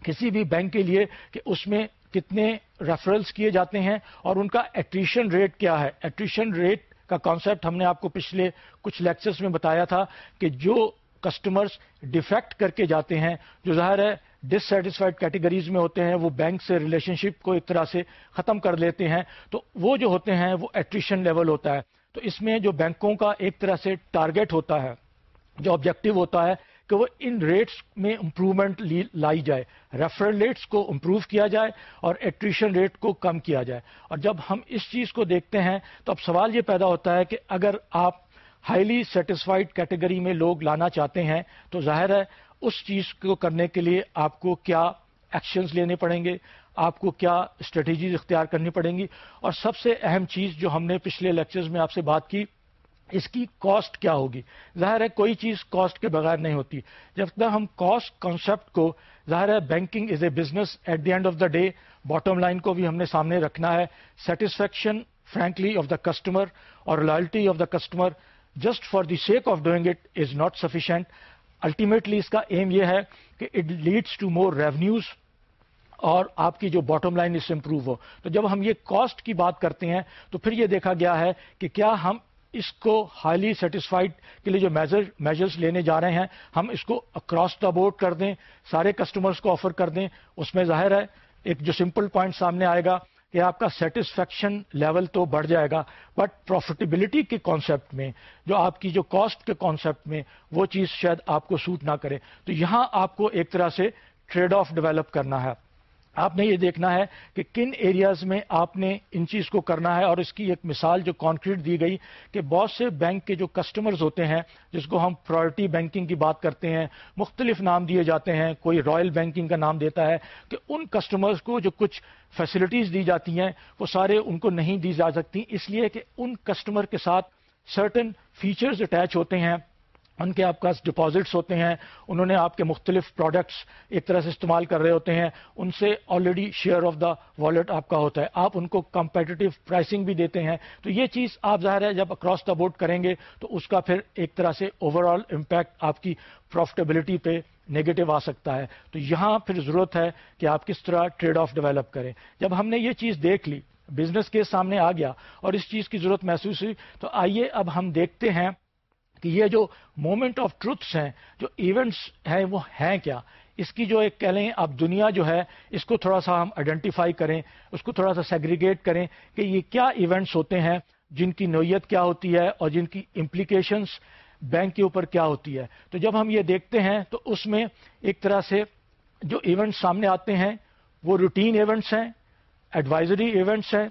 کسی بھی بینک کے لیے کہ اس میں کتنے ریفرلس کیے جاتے ہیں اور ان کا ایٹریشن ریٹ کیا ہے؟ ایٹریشن ریٹ کا کانسیپٹ ہم نے آپ کو پچھلے کچھ لیکچرز میں بتایا تھا کہ جو کسٹمرز ڈیفیکٹ کر کے جاتے ہیں، جو ظاہر ہے ڈسٹسفائڈ کیٹیگریز میں ہوتے ہیں، وہ بینک سے ریلیشن شپ کو ایک طرح سے ختم کر لیتے ہیں، تو وہ جو ہوتے ہیں، وہ ایٹریشن لیول ہوتا ہے۔ تو اس میں جو بینکوں کا ایک طرح سے ٹارگٹ ہوتا ہے، جو آبجیکٹو ہوتا ہے کہ وہ ان ریٹس میں امپروومنٹ لائی جائے ریفرل ریٹس کو امپروو کیا جائے اور ایٹریشن ریٹ کو کم کیا جائے۔ اور جب ہم اس چیز کو دیکھتے ہیں تو اب سوال یہ پیدا ہوتا ہے کہ اگر آپ ہائیلی سیٹسفائڈ کیٹیگری میں لوگ لانا چاہتے ہیں تو ظاہر ہے اس چیز کو کرنے کے لیے آپ کو کیا ایکشنز لینے پڑیں گے، آپ کو کیا اسٹریٹجیز اختیار کرنی پڑیں گی۔ اور سب سے اہم چیز جو ہم نے پچھلے لیکچرز میں آپ سے بات کی اس کی کاسٹ کیا ہوگی؟ ظاہر ہے کوئی چیز کاسٹ کے بغیر نہیں ہوتی۔ جب تک ہم کاسٹ کانسیپٹ کو، ظاہر ہے banking is a business at the end of the day bottom line کو بھی ہم نے سامنے رکھنا ہے۔ Satisfaction frankly of the customer اور loyalty of the customer just for the sake of doing it is not sufficient ultimately اس کا aim یہ ہے کہ it leads to more revenues اور آپ کی جو باٹم لائن اس سے امپروو ہو۔ تو جب ہم یہ کاسٹ کی بات کرتے ہیں، تو پھر یہ دیکھا گیا ہے کہ کیا ہم اس کو ہائیلی سیٹسفائڈ کے لیے جو میجر میجرس لینے جا رہے ہیں، ہم اس کو اکراس دا بورڈ کر دیں، سارے کسٹمرز کو آفر کر دیں۔ اس میں ظاہر ہے، ایک جو سمپل پوائنٹ سامنے آئے گا کہ آپ کا سیٹسفیکشن لیول تو بڑھ جائے گا بٹ پروفیٹیبلٹی کے کانسیپٹ میں، جو آپ کی جو کاسٹ کے کانسیپٹ میں، وہ چیز شاید آپ کو سوٹ نہ کرے۔ تو یہاں آپ کو ایک طرح سے ٹریڈ آف ڈیولپ کرنا ہے۔ آپ نے یہ دیکھنا ہے کہ کن ایریاز میں آپ نے ان چیز کو کرنا ہے اور اس کی ایک مثال جو کانکریٹ دی گئی کہ بہت سے بینک کے جو کسٹمرز ہوتے ہیں جس کو ہم پرائرٹی بینکنگ کی بات کرتے ہیں، مختلف نام دیے جاتے ہیں، کوئی رائل بینکنگ کا نام دیتا ہے کہ ان کسٹمرز کو جو کچھ فیسلٹیز دی جاتی ہیں، وہ سارے ان کو نہیں دی جا سکتی، اس لیے کہ ان کسٹمر کے ساتھ سرٹن فیچرز اٹیچ ہوتے ہیں۔ ان کے آپ کا ڈپازٹس ہوتے ہیں، انہوں نے آپ کے مختلف پروڈکٹس ایک طرح سے استعمال کر رہے ہوتے ہیں، ان سے already share of the wallet آپ کا ہوتا ہے۔ آپ ان کو کمپیٹیو پرائسنگ بھی دیتے ہیں۔ تو یہ چیز آپ ظاہر ہے جب اکراس دا بورڈ کریں گے تو اس کا پھر ایک طرح سے اوور آل امپیکٹ آپ کی پروفٹیبلٹی پہ نیگیٹو آ سکتا ہے۔ تو یہاں پھر ضرورت ہے کہ آپ کس طرح ٹریڈ آف ڈیولپ کریں۔ جب ہم نے یہ چیز دیکھ لی بزنس کے سامنے آ گیا اور اس چیز کی ضرورت محسوس ہوئی، تو آئیے اب ہم دیکھتے ہیں کہ یہ جو مومنٹ آف ٹروتھس ہیں، جو ایونٹس ہیں، وہ ہیں کیا؟ اس کی جو ایک کہہ لیں اب دنیا جو ہے، اس کو تھوڑا سا ہم آئیڈینٹیفائی کریں، اس کو تھوڑا سا سیگریگیٹ کریں کہ یہ کیا ایونٹس ہوتے ہیں، جن کی نوعیت کیا ہوتی ہے اور جن کی امپلیکیشنس بینک کے اوپر کیا ہوتی ہے۔ تو جب ہم یہ دیکھتے ہیں، تو اس میں ایک طرح سے جو ایونٹس سامنے آتے ہیں، وہ روٹین ایونٹس ہیں ایڈوائزری ایونٹس ہیں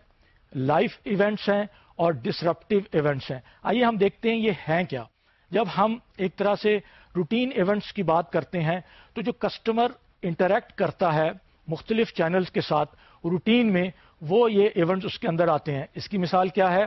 لائف ایونٹس ہیں اور ڈسرپٹیو ایونٹس ہیں۔ آئیے ہم دیکھتے ہیں یہ ہیں کیا۔ جب ہم ایک طرح سے روٹین ایونٹس کی بات کرتے ہیں، تو جو کسٹمر انٹریکٹ کرتا ہے مختلف چینلز کے ساتھ روٹین میں، وہ یہ ایونٹس اس کے اندر آتے ہیں۔ اس کی مثال کیا ہے؟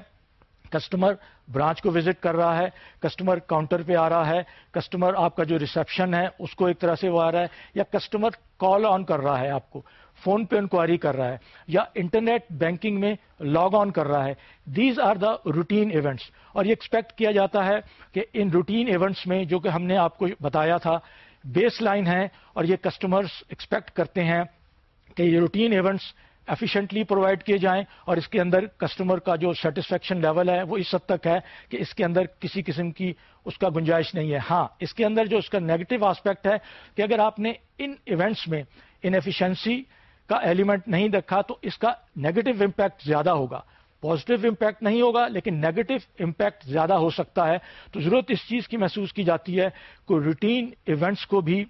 کسٹمر برانچ کو وزٹ کر رہا ہے، کسٹمر کاؤنٹر پہ آ رہا ہے، کسٹمر آپ کا جو ریسپشن ہے، اس کو ایک طرح سے وہ آ رہا ہے، یا کسٹمر کال آن کر رہا ہے آپ کو۔ فون پہ انکوائری کر رہا ہے یا انٹرنیٹ بینکنگ میں لاگ آن کر رہا ہے۔ These are the routine events اور یہ ایکسپیکٹ کیا جاتا ہے کہ ان روٹین ایونٹس میں جو کہ ہم نے آپ کو بتایا تھا بیس لائن ہے اور یہ کسٹمرز ایکسپیکٹ کرتے ہیں کہ یہ روٹین ایونٹس ایفیشینٹلی پرووائڈ کیے جائیں اور اس کے اندر کسٹمر کا جو سیٹسفیکشن لیول ہے وہ اس حد تک ہے کہ اس کے اندر کسی قسم کی اس کا گنجائش نہیں ہے۔ ہاں اس کے اندر جو اس کا نیگیٹو آسپیکٹ ہے کہ اگر آپ نے ان ایونٹس میں انفیشنسی کا ایلیمنٹ نہیں دیکھا تو اس کا نیگیٹو امپیکٹ زیادہ ہوگا۔ پازیٹو امپیکٹ نہیں ہوگا، لیکن نیگیٹو امپیکٹ زیادہ ہو سکتا ہے۔ تو ضرورت اس چیز کی محسوس کی جاتی ہے کہ روٹین ایونٹس کو بھی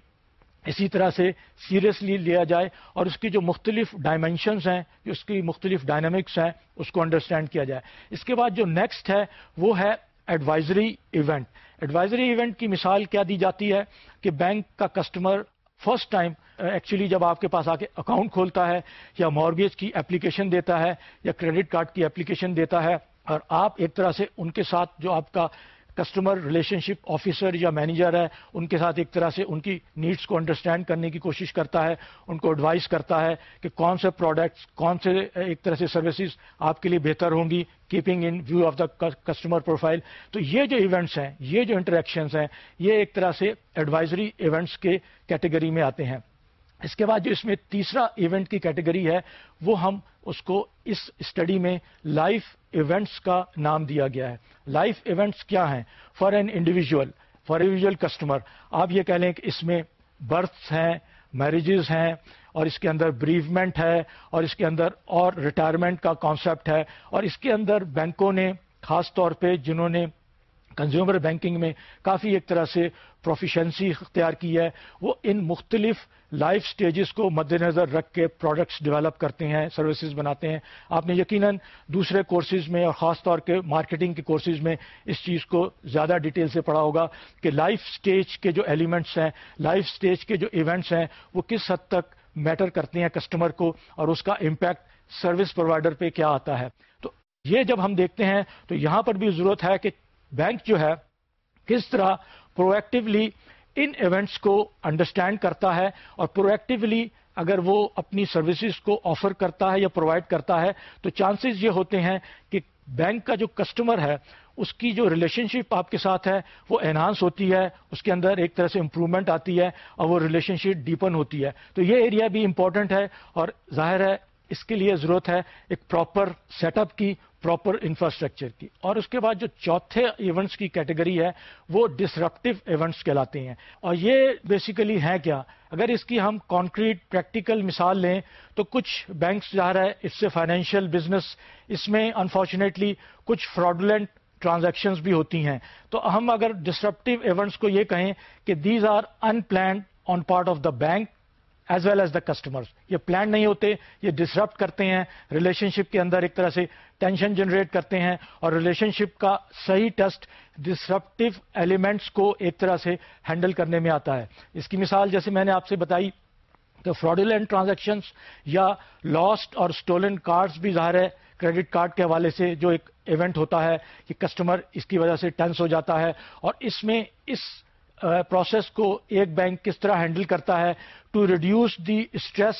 اسی طرح سے سیریسلی لیا جائے اور اس کی جو مختلف ڈائمینشنز ہیں اس کی مختلف ڈائنامکس ہیں، اس کو انڈرسٹینڈ کیا جائے۔ اس کے بعد جو نیکسٹ ہے، وہ ہے ایڈوائزری ایونٹ ایڈوائزری ایونٹ کی مثال کیا دی جاتی ہے کہ بینک کا کسٹمر فرسٹ ٹائم ایکچولی جب آپ کے پاس آ کے اکاؤنٹ کھولتا ہے یا مارگیج کی اپلیکیشن دیتا ہے یا کریڈٹ کارڈ کی اپلیکیشن دیتا ہے اور آپ ایک طرح سے ان کے ساتھ جو آپ کا کسٹمر ریلیشن شپ آفیسر یا مینیجر ہے، ان کے ساتھ ایک طرح سے ان کی نیڈس کو انڈرسٹینڈ کرنے کی کوشش کرتا ہے، ان کو ایڈوائز کرتا ہے کہ کون سے پروڈکٹس کون سے ایک طرح سے سروسز آپ کے لیے بہتر ہوں گی keeping in view of the customer profile تو یہ جو ایونٹس ہیں، یہ جو انٹریکشنز ہیں، یہ ایک طرح سے ایڈوائزری ایونٹس کے کیٹیگری میں آتے ہیں۔ اس کے بعد جو اس میں تیسرا ایونٹ کی کیٹیگری ہے، وہ ہم اس کو اس اسٹڈی میں لائف ایونٹس کا نام دیا گیا ہے۔ لائف ایونٹس کیا ہیں؟ For an individual for individual customer. آپ یہ کہہ لیں کہ اس میں برتھس ہیں میرجز ہیں، اور اس کے اندر بریومنٹ ہے، اور اس کے اندر اور ریٹائرمنٹ کا کانسیپٹ ہے۔ اور اس کے اندر بینکوں نے، خاص طور پہ جنہوں نے کنزیومر بینکنگ میں کافی ایک طرح سے پروفیشنسی اختیار کی ہے۔ وہ ان مختلف لائف سٹیجز کو مد نظر رکھ کے پروڈکٹس ڈیولپ کرتے ہیں سروسز بناتے ہیں۔ آپ نے یقیناً دوسرے کورسز میں اور خاص طور کے مارکیٹنگ کے کورسز میں اس چیز کو زیادہ ڈیٹیل سے پڑھا ہوگا کہ لائف سٹیج کے جو ایلیمنٹس ہیں لائف سٹیج کے جو ایونٹس ہیں، وہ کس حد تک میٹر کرتے ہیں کسٹمر کو اور اس کا امپیکٹ سروس پرووائڈر پہ کیا آتا ہے۔ تو یہ جب ہم دیکھتے ہیں تو یہاں پر بھی ضرورت ہے کہ بینک جو ہے کس طرح پرویکٹولی ان ایونٹس کو انڈرسٹینڈ کرتا ہے اور پرویکٹولی اگر وہ اپنی سروسز کو آفر کرتا ہے یا پرووائڈ کرتا ہے، تو چانسز یہ ہوتے ہیں کہ بینک کا جو کسٹمر ہے، اس کی جو ریلیشن شپ آپ کے ساتھ ہے، وہ انہانس ہوتی ہے، اس کے اندر ایک طرح سے امپروومنٹ آتی ہے اور وہ ریلیشن شپ ڈیپن ہوتی ہے۔ تو یہ ایریا بھی امپورٹنٹ ہے اور ظاہر ہے اس کے لیے ضرورت ہے ایک پراپر سیٹ اپ کی پراپر انفراسٹرکچر کی۔ اور اس کے بعد جو چوتھے ایونٹس کی کیٹیگری ہے، وہ ڈسرپٹیو ایونٹس کہلاتے ہیں۔ اور یہ بیسیکلی ہیں کیا؟ اگر اس کی ہم کانکریٹ پریکٹیکل مثال لیں تو کچھ بینکس جا رہا ہے، اس سے فائنینشیل بزنس اس میں انفارچونیٹلی کچھ فراڈولنٹ ٹرانزیکشنز بھی ہوتی ہیں۔ تو ہم اگر ڈسرپٹیو ایونٹس کو یہ کہیں کہ these are unplanned on part of the bank as well as the customers یہ پلان نہیں ہوتے، یہ ڈسرپٹ کرتے ہیں. ریلیشن شپ کے اندر ایک طرح سے ٹینشن جنریٹ کرتے ہیں اور ریلیشن شپ کا صحیح ٹیسٹ ڈسرپٹیو ایلیمنٹس کو ایک طرح سے ہینڈل کرنے میں آتا ہے. اس کی مثال جیسے میں نے آپ سے بتائی تو فراڈیلینٹ ٹرانزیکشنس یا لاسٹ اور اسٹولن کارڈز بھی ظاہر ہے کریڈٹ کارڈ کے حوالے سے جو ایک ایونٹ ہوتا ہے کہ کسٹمر اس کی وجہ سے ٹینس ہو جاتا ہے اور اس میں اس پروسیس کو ایک بینک کس طرح ہینڈل کرتا ہے to reduce the stress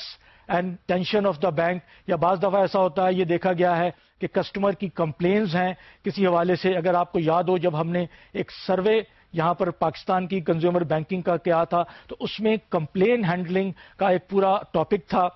and tension of the bank یا بعض دفعہ ایسا ہوتا ہے، یہ دیکھا گیا ہے کہ کسٹمر کی کمپلینز ہیں کسی حوالے سے۔ اگر آپ کو یاد ہو، جب ہم نے ایک سروے یہاں پر پاکستان کی کنزیومر بینکنگ کا کیا تھا، تو اس میں کمپلین ہینڈلنگ کا ایک پورا ٹاپک تھا۔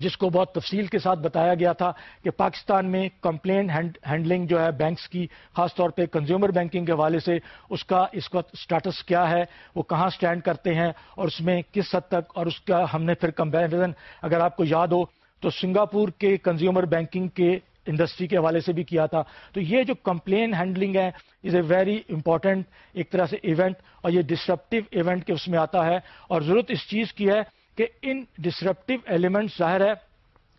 جس کو بہت تفصیل کے ساتھ بتایا گیا تھا کہ پاکستان میں کمپلین ہینڈلنگ جو ہے بینکس کی، خاص طور پہ کنزیومر بینکنگ کے حوالے سے، اس کا اس کا سٹیٹس کیا ہے، وہ کہاں سٹینڈ کرتے ہیں، اور اس میں کس حد تک، اور اس کا ہم نے پھر کمپیریزن اگر آپ کو یاد ہو، تو سنگاپور کے کنزیومر بینکنگ کے انڈسٹری کے حوالے سے بھی کیا تھا۔ تو یہ جو کمپلین ہینڈلنگ ہے از اے ویری امپورٹنٹ ایک طرح سے ایونٹ اور یہ ڈسرپٹیو ایونٹ کے اس میں آتا ہے۔ اور ضرورت اس چیز کی ہے کہ ان ڈسرپٹیو ایلیمنٹ ظاہر ہے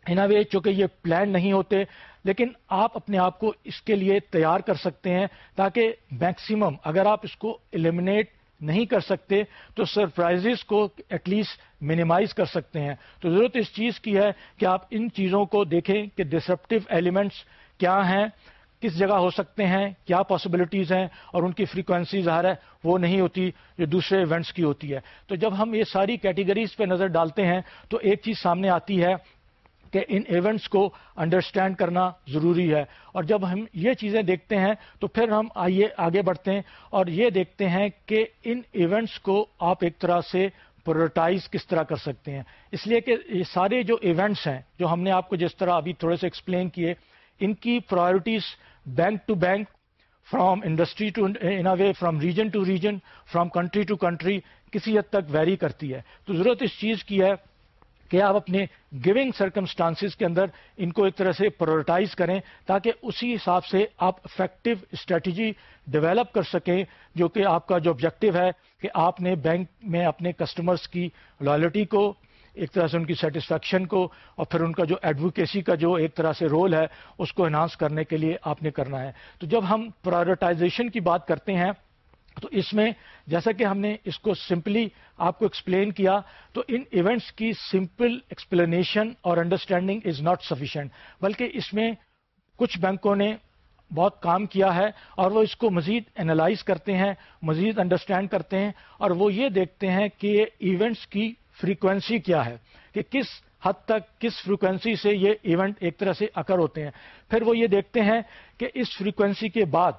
ان وے چونکہ یہ پلان نہیں ہوتے، لیکن آپ اپنے آپ کو اس کے لیے تیار کر سکتے ہیں تاکہ میکسیمم اگر آپ اس کو ایلیمنیٹ نہیں کر سکتے، تو سرپرائزز کو ایٹ لیسٹ منیمائز کر سکتے ہیں۔ تو ضرورت اس چیز کی ہے کہ آپ ان چیزوں کو دیکھیں کہ ڈسرپٹیو ایلیمنٹس کیا ہیں۔ کس جگہ ہو سکتے ہیں، کیا پاسبلٹیز ہیں، اور ان کی فریکوینسی ظاہر ہے، وہ نہیں ہوتی جو دوسرے ایونٹس کی ہوتی ہے۔ تو جب ہم یہ ساری کیٹیگریز پہ نظر ڈالتے ہیں، تو ایک چیز سامنے آتی ہے کہ ان ایونٹس کو انڈرسٹینڈ کرنا ضروری ہے۔ اور جب ہم یہ چیزیں دیکھتے ہیں، تو پھر ہم آئیے، آگے بڑھتے ہیں اور یہ دیکھتے ہیں کہ ان ایونٹس کو آپ ایک طرح سے پروٹائز کس طرح کر سکتے ہیں۔ اس لیے کہ یہ سارے جو ایونٹس ہیں، جو ہم نے آپ کو جس طرح ابھی تھوڑے سے ایکسپلین کیے ان کی priorities bank to bank from industry to in way from region to region from country to country کسی حد تک ویری کرتی ہے۔ تو ضرورت اس چیز کی ہے کہ آپ اپنے گونگ سرکمسٹانسز کے اندر ان کو ایک طرح سے پرورٹائز کریں تاکہ اسی حساب سے آپ افیکٹو اسٹریٹجی ڈیولپ کر سکیں، جو کہ آپ کا جو آبجیکٹو ہے کہ آپ نے بینک میں اپنے کسٹمرز کی لائلٹی کو ایک طرح سے ان کی سیٹسفیکشن کو اور پھر ان کا جو ایڈوکیسی کا جو ایک طرح سے رول ہے، اس کو انہانس کرنے کے لیے آپ نے کرنا ہے۔ تو جب ہم پرائرٹائزیشن کی بات کرتے ہیں، تو اس میں جیسا کہ ہم نے اس کو سمپلی آپ کو ایکسپلین کیا، تو ان ایونٹس کی سمپل ایکسپلینیشن اور انڈرسٹینڈنگ از ناٹ سفیشینٹ بلکہ اس میں کچھ بینکوں نے بہت کام کیا ہے اور وہ اس کو مزید انالائز کرتے ہیں، مزید انڈرسٹینڈ کرتے ہیں اور وہ یہ دیکھتے ہیں کہ ایونٹس کی فریکوینسی کیا ہے؟ کہ کس حد تک کس فریکوینسی سے یہ ایونٹ ایک طرح سے اکر ہوتے ہیں؟ پھر وہ یہ دیکھتے ہیں کہ اس فریکوینسی کے بعد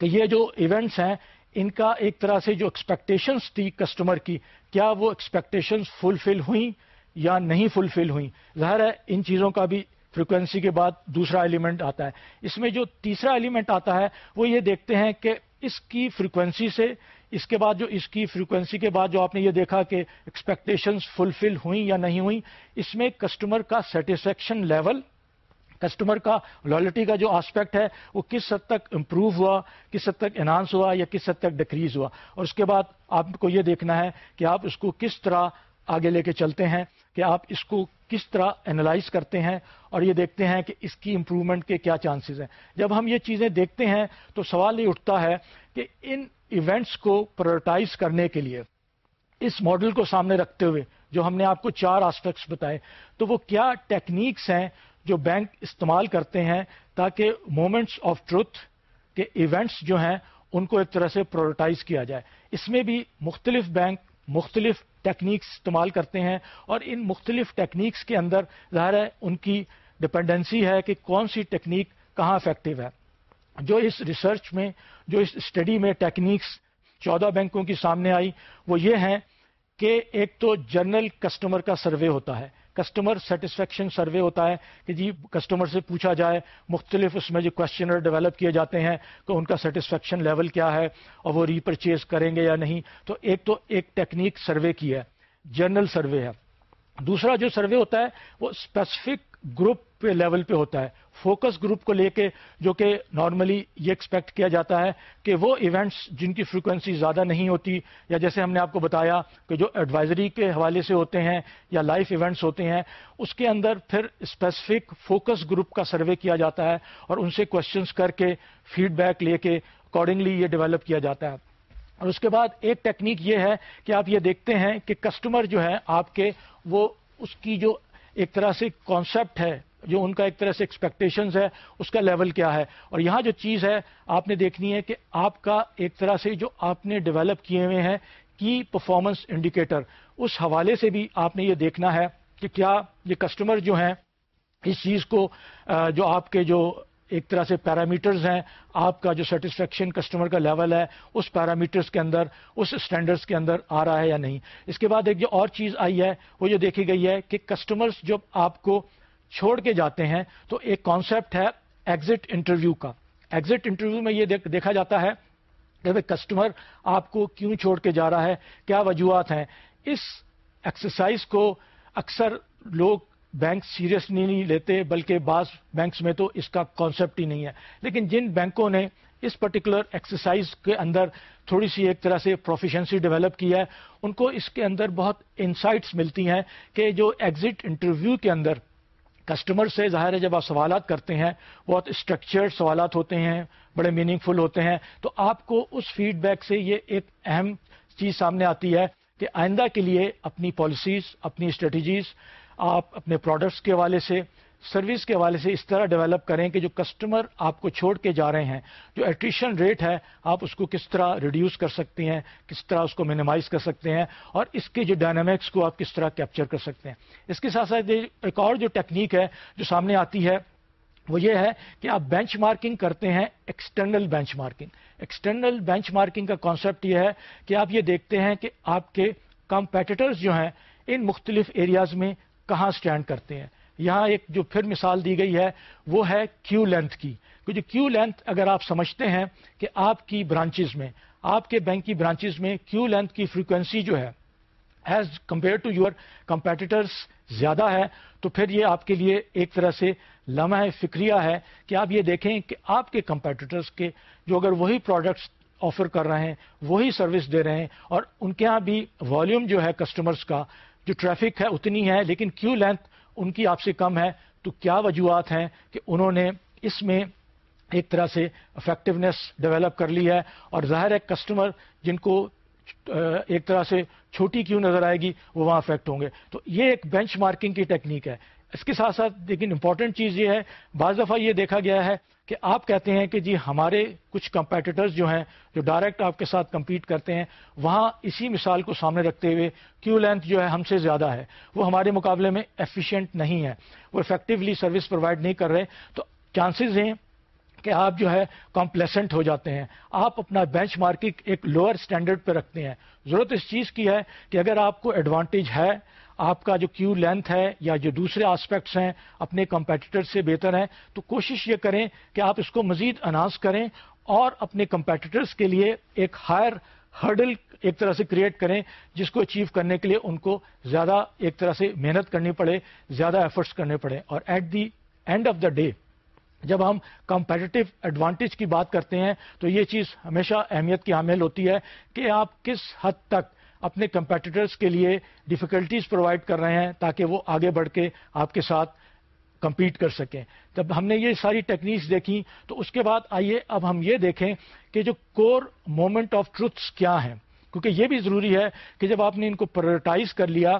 کہ یہ جو ایونٹس ہیں، ان کا ایک طرح سے جو ایکسپیکٹیشنس تھی کسٹمر کی، کیا وہ ایکسپیکٹیشنس فلفل ہوئیں یا نہیں فلفل ہوئیں؟ ظاہر ہے، ان چیزوں کا بھی فریکوینسی کے بعد دوسرا ایلیمنٹ آتا ہے۔ اس میں جو تیسرا ایلیمنٹ آتا ہے، وہ یہ دیکھتے ہیں کہ اس کی فریکوینسی سے اس کے بعد جو اس کی فریکوینسی کے بعد جو آپ نے یہ دیکھا کہ ایکسپیکٹیشنس فلفل ہوئیں یا نہیں ہوئیں، اس میں کسٹمر کا سیٹسفیکشن لیول کسٹمر کا لائلٹی کا جو آسپیکٹ ہے، وہ کس حد تک امپروو ہوا، کس حد تک انہانس ہوا یا کس حد تک ڈکریز ہوا۔ اور اس کے بعد آپ کو یہ دیکھنا ہے کہ آپ اس کو کس طرح آگے لے کے چلتے ہیں، کہ آپ اس کو کس طرح انالائز کرتے ہیں اور یہ دیکھتے ہیں کہ اس کی امپروومنٹ کے کیا چانسز ہیں۔ جب ہم یہ چیزیں دیکھتے ہیں تو سوال یہ اٹھتا ہے کہ ان ایونٹس کو پرورٹائز کرنے کے لیے، اس ماڈل کو سامنے رکھتے ہوئے جو ہم نے آپ کو چار آسپیکٹس بتائے، تو وہ کیا ٹیکنیکس ہیں جو بینک استعمال کرتے ہیں تاکہ مومنٹس آف ٹروتھ کے ایونٹس جو ہیں، ان کو ایک طرح سے پروٹائز کیا جائے۔ اس میں بھی مختلف بینک مختلف ٹیکنیکس استعمال کرتے ہیں اور ان مختلف ٹیکنیکس کے اندر ظاہر ہے ان کی ڈپینڈنسی ہے کہ کون سی ٹیکنیک کہاں افیکٹو ہے۔ جو اس ریسرچ میں، جو اس اسٹڈی میں ٹیکنیکس چودہ بینکوں کی سامنے آئی، وہ یہ ہیں کہ ایک تو جنرل کسٹمر کا سروے ہوتا ہے۔ کسٹمر سیٹسفیکشن سروے ہوتا ہے کہ جی کسٹمر سے پوچھا جائے، مختلف اس میں جو کوشچنر ڈیولپ کیے جاتے ہیں کہ ان کا سیٹسفیکشن لیول کیا ہے اور وہ ریپرچیز کریں گے یا نہیں۔ تو ایک تو ایک ٹیکنیک سروے کی ہے جنرل سروے ہے۔ دوسرا جو سروے ہوتا ہے، وہ اسپیسیفک گروپ پہ لیول پہ ہوتا ہے۔ فوکس گروپ کو لے کے جو کہ نارملی یہ ایکسپیکٹ کیا جاتا ہے کہ وہ ایونٹس جن کی فریکوینسی زیادہ نہیں ہوتی، یا جیسے ہم نے آپ کو بتایا کہ جو ایڈوائزری کے حوالے سے ہوتے ہیں یا لائف ایونٹس ہوتے ہیں، اس کے اندر پھر اسپیسیفک فوکس گروپ کا سروے کیا جاتا ہے اور ان سے کوشچنس کر کے فیڈ بیک لے کے اکارڈنگلی یہ ڈیولپ کیا جاتا ہے۔ اور اس کے بعد ایک ٹیکنیک یہ ہے کہ آپ یہ دیکھتے ہیں کہ کسٹمر جو ہے آپ کے وہ اس کی جو ایک طرح سے کانسیپٹ ہے، جو ان کا ایک طرح سے ایکسپیکٹیشنز ہے، اس کا لیول کیا ہے؟ اور یہاں جو چیز ہے، آپ نے دیکھنی ہے کہ آپ کا ایک طرح سے جو آپ نے ڈیولپ کیے ہوئے ہیں، کی پرفارمنس انڈیکیٹر اس حوالے سے بھی آپ نے یہ دیکھنا ہے کہ کیا یہ کسٹمر جو ہیں، اس چیز کو جو آپ کے جو ایک طرح سے پیرامیٹرز ہیں۔ آپ کا جو سیٹسفیکشن کسٹمر کا لیول ہے، اس پیرامیٹرز کے اندر، اس اسٹینڈرڈس کے اندر آ رہا ہے یا نہیں۔ اس کے بعد ایک جو اور چیز آئی ہے، وہ جو دیکھی گئی ہے کہ کسٹمرز جب آپ کو چھوڑ کے جاتے ہیں، تو ایک کانسیپٹ ہے ایگزٹ انٹرویو کا۔ ایگزٹ انٹرویو میں یہ دیکھا جاتا ہے کہ کسٹمر آپ کو کیوں چھوڑ کے جا رہا ہے؟ کیا وجوہات ہیں؟ اس ایکسرسائز کو اکثر لوگ بینک سیریس نہیں لیتے، بلکہ بعض بینکس میں تو اس کا کانسیپٹ ہی نہیں ہے۔ لیکن جن بینکوں نے اس پرٹیکولر ایکسرسائز کے اندر تھوڑی سی ایک طرح سے پروفیشنسی ڈیولپ کی ہے، ان کو اس کے اندر بہت انسائٹس ملتی ہیں کہ جو ایگزٹ انٹرویو کے اندر کسٹمر سے ظاہر ہے جب آپ سوالات کرتے ہیں، بہت اسٹرکچرڈ سوالات ہوتے ہیں، بڑے میننگ فل ہوتے ہیں، تو آپ کو اس فیڈ بیک سے یہ ایک اہم چیز سامنے آتی ہے کہ آئندہ کے لیے اپنی پالیسیز اپنی اسٹریٹجیز آپ اپنے پروڈکٹس کے حوالے سے سروس کے حوالے سے اس طرح ڈیولپ کریں کہ جو کسٹمر آپ کو چھوڑ کے جا رہے ہیں، جو ایٹریشن ریٹ ہے، آپ اس کو کس طرح ریڈیوس کر سکتے ہیں، کس طرح اس کو مینیمائز کر سکتے ہیں، اور اس کے جو ڈائنامکس کو آپ کس طرح کیپچر کر سکتے ہیں. اس کے ساتھ ساتھ ایک اور جو ٹیکنیک ہے جو سامنے آتی ہے، وہ یہ ہے کہ آپ بینچ مارکنگ کرتے ہیں external benchmarking external benchmarking کا کانسیپٹ یہ ہے کہ آپ یہ دیکھتے ہیں کہ آپ کے کمپیٹیٹرز جو ہیں، ان مختلف ایریاز میں کہاں سٹینڈ کرتے ہیں۔ یہاں ایک جو پھر مثال دی گئی ہے، وہ ہے کیو لینتھ کی۔ کیونکہ کیو لینتھ اگر آپ سمجھتے ہیں کہ آپ کی برانچز میں، آپ کے بینک کی برانچز میں کیو لینتھ کی فریکوینسی جو ہے as compare to your competitors زیادہ ہے، تو پھر یہ آپ کے لیے ایک طرح سے لمحہ فکریہ ہے کہ آپ یہ دیکھیں کہ آپ کے کمپیٹیٹرس کے جو اگر وہی پروڈکٹس آفر کر رہے ہیں، وہی سروس دے رہے ہیں اور ان کے ہاں بھی والیوم جو ہے کسٹمرز کا جو ٹریفک ہے اتنی ہے، لیکن کیو لینتھ ان کی آپ سے کم ہے؟ تو کیا وجوہات ہیں کہ انہوں نے اس میں ایک طرح سے افیکٹونیس ڈیولپ کر لی ہے؟ اور ظاہر ہے کسٹمر جن کو ایک طرح سے چھوٹی کیوں نظر آئے گی، وہ وہاں افیکٹ ہوں گے۔ تو یہ ایک بینچ مارکنگ کی ٹیکنیک ہے۔ اس کے ساتھ ساتھ لیکن امپورٹنٹ چیز یہ ہے، بعض دفعہ یہ دیکھا گیا ہے کہ آپ کہتے ہیں کہ جی ہمارے کچھ کمپیٹیٹرز جو ہیں، جو ڈائریکٹ آپ کے ساتھ کمپیٹ کرتے ہیں، وہاں اسی مثال کو سامنے رکھتے ہوئے کیو لینتھ جو ہے ہم سے زیادہ ہے۔ وہ ہمارے مقابلے میں ایفیشینٹ نہیں ہے۔ وہ افیکٹولی سروس پرووائڈ نہیں کر رہے۔ تو چانسز ہیں کہ آپ جو ہے کمپلیسنٹ ہو جاتے ہیں۔ آپ اپنا بینچ مارکنگ ایک لوئر اسٹینڈرڈ پہ رکھتے ہیں۔ ضرورت اس چیز کی ہے کہ اگر آپ کو ایڈوانٹیج ہے آپ کا جو کیو لینتھ ہے یا جو دوسرے آسپیکٹس ہیں اپنے کمپیٹیٹر سے بہتر ہیں، تو کوشش یہ کریں کہ آپ اس کو مزید اناؤنس کریں اور اپنے کمپیٹیٹرس کے لیے ایک ہائر ہرڈل ایک طرح سے کریٹ کریں، جس کو اچیو کرنے کے لیے ان کو زیادہ ایک طرح سے محنت کرنی پڑے، زیادہ ایفرٹس کرنے پڑے۔ اور at the end of the day جب ہم کمپیٹیو ایڈوانٹیج کی بات کرتے ہیں، تو یہ چیز ہمیشہ اہمیت کی حامل ہوتی ہے کہ آپ کس حد تک اپنے کمپیٹیٹرس کے لیے ڈفیکلٹیز پرووائڈ کر رہے ہیں تاکہ وہ آگے بڑھ کے آپ کے ساتھ کمپیٹ کر سکیں۔ جب ہم نے یہ ساری ٹیکنیکس دیکھی تو اس کے بعد آئیے اب ہم یہ دیکھیں کہ جو کور مومنٹ آف ٹروتھس کیا ہیں۔ کیونکہ یہ بھی ضروری ہے کہ جب آپ نے ان کو پرائرٹائز کر لیا،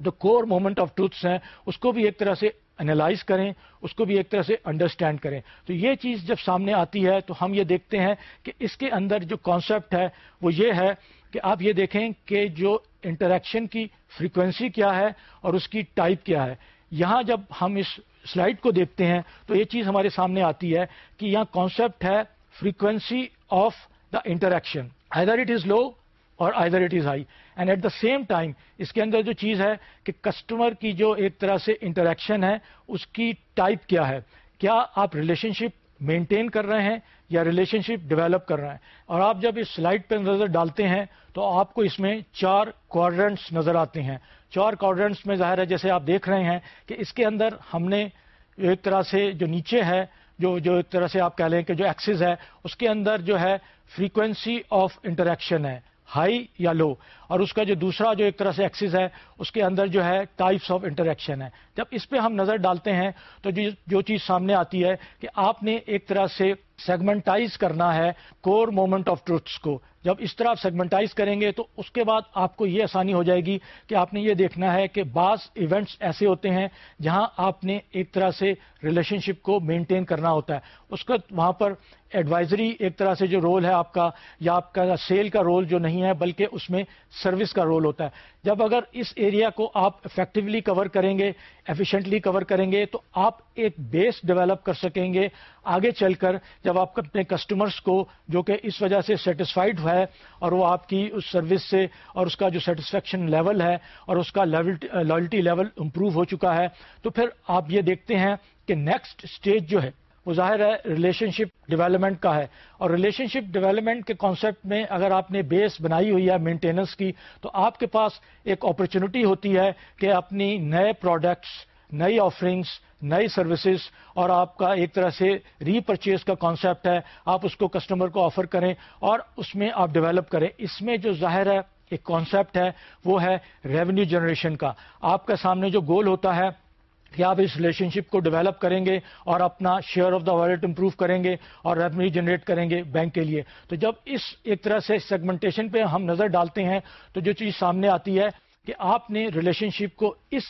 جو کور مومنٹ آف ٹروتھس ہیں، اس کو بھی ایک طرح سے انالائز کریں، اس کو بھی ایک طرح سے انڈرسٹینڈ کریں۔ تو یہ چیز جب سامنے آتی ہے تو ہم یہ دیکھتے ہیں کہ اس کے اندر جو کانسیپٹ ہے وہ یہ ہے کہ آپ یہ دیکھیں کہ جو انٹریکشن کی فریکوینسی کیا ہے اور اس کی ٹائپ کیا ہے۔ یہاں جب ہم اس سلائڈ کو دیکھتے ہیں تو یہ چیز ہمارے سامنے آتی ہے کہ یہاں کانسیپٹ ہے frequency of the interaction either it is low اور either it is high and at the same time اس کے اندر جو چیز ہے کہ کسٹمر کی جو ایک طرح سے انٹریکشن ہے، اس کی ٹائپ کیا ہے۔ کیا آپ ریلیشن شپ مینٹین کر رہے ہیں یا ریلیشن شپ ڈیولپ کر رہے ہیں۔ اور آپ جب اس سلائڈ پہ نظر ڈالتے ہیں تو آپ کو اس میں چار کوارڈرنٹس نظر آتے ہیں۔ چار کوارڈرنٹس میں ظاہر ہے جیسے آپ دیکھ رہے ہیں کہ اس کے اندر ہم نے ایک طرح سے جو نیچے ہے، جو جو ایک طرح سے آپ کہہ لیں کہ جو ایکسز ہے، اس کے اندر جو ہے فریکوینسی آف انٹریکشن ہے۔ ہائی یا لو۔ اور اس کا جو دوسرا جو ایک طرح سے ایکسس ہے، اس کے اندر جو ہے ٹائپس آف انٹریکشن ہے۔ جب اس پہ ہم نظر ڈالتے ہیں تو جو چیز سامنے آتی ہے کہ آپ نے ایک طرح سے سیگمنٹائز کرنا ہے کور مومنٹ آف ٹروتھس کو۔ جب اس طرح آپ سیگمنٹائز کریں گے تو اس کے بعد آپ کو یہ آسانی ہو جائے گی کہ آپ نے یہ دیکھنا ہے کہ بعض ایونٹس ایسے ہوتے ہیں جہاں آپ نے ایک طرح سے ریلیشن شپ کو مینٹین کرنا ہوتا ہے۔ اس کا وہاں پر ایڈوائزری ایک طرح سے جو رول ہے آپ کا، یا آپ کا سیل کا رول جو نہیں ہے بلکہ اس میں سروس کا رول ہوتا ہے۔ جب اگر اس ایریا کو آپ افیکٹولی کور کریں گے ایفیشنٹلی کور کریں گے، تو آپ ایک بیس ڈیولپ کر سکیں گے. آگے چل کر جب آپ اپنے کسٹمرز کو جو کہ اس وجہ سے سیٹسفائڈ ہے اور وہ آپ کی اس سروس سے اور اس کا جو سیٹسفیکشن لیول ہے اور اس کا لائلٹی لیول امپروو ہو چکا ہے، تو پھر آپ یہ دیکھتے ہیں کہ نیکسٹ اسٹیج جو ہے وہ ظاہر ہے ریلیشن شپ ڈیولپمنٹ کا ہے۔ اور ریلیشن شپ ڈیولپمنٹ کے کانسیپٹ میں اگر آپ نے بیس بنائی ہوئی ہے مینٹیننس کی، تو آپ کے پاس ایک اپرچونٹی ہوتی ہے کہ اپنی نئے پروڈکٹس نئی آفرنگس نئی سروسز اور آپ کا ایک طرح سے ری پرچیز کا کانسیپٹ ہے۔ آپ اس کو کسٹمر کو آفر کریں اور اس میں آپ ڈیولپ کریں۔ اس میں جو ظاہر ہے، ایک کانسیپٹ ہے، وہ ہے ریونیو جنریشن کا۔ آپ کا سامنے جو گول ہوتا ہے کہ آپ اس ریلیشن شپ کو ڈیولپ کریں گے اور اپنا share of the wallet improve کریں گے اور ریونیو جنریٹ کریں گے بینک کے لیے۔ تو جب اس ایک طرح سے سیگمنٹیشن پہ ہم نظر ڈالتے ہیں تو جو چیز سامنے آتی ہے کہ آپ نے ریلیشن شپ کو اس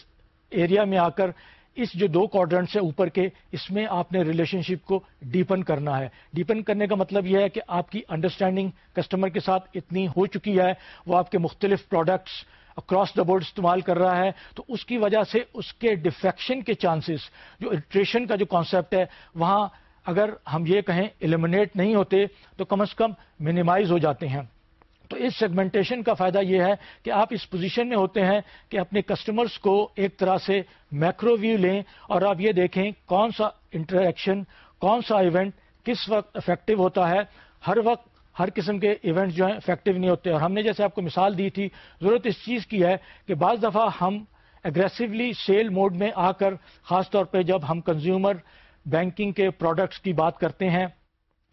ایریا میں آ کر اس جو دو کوڈرنٹ سے اوپر کے، اس میں آپ نے ریلیشن شپ کو ڈیپن کرنا ہے۔ ڈیپن کرنے کا مطلب یہ ہے کہ آپ کی انڈرسٹینڈنگ کسٹمر کے ساتھ اتنی ہو چکی ہے، وہ آپ کے مختلف پروڈکٹس اکراس دا بورڈ استعمال کر رہا ہے، تو اس کی وجہ سے اس کے ڈیفیکشن کے چانسز جو الٹریشن کا جو کانسیپٹ ہے، وہاں اگر ہم یہ کہیں ایلیمنیٹ نہیں ہوتے، تو کم از کم منیمائز ہو جاتے ہیں۔ تو اس سیگمنٹیشن کا فائدہ یہ ہے کہ آپ اس پوزیشن میں ہوتے ہیں کہ اپنے کسٹمرز کو ایک طرح سے میکرو ویو لیں اور آپ یہ دیکھیں کون سا انٹریکشن کون سا ایونٹ کس وقت افیکٹو ہوتا ہے۔ ہر وقت ہر قسم کے ایونٹس جو ہیں افیکٹو نہیں ہوتے. اور ہم نے جیسے آپ کو مثال دی تھی، ضرورت اس چیز کی ہے کہ بعض دفعہ ہم اگریسولی سیل موڈ میں آ کر خاص طور پہ جب ہم کنزیومر بینکنگ کے پروڈکٹس کی بات کرتے ہیں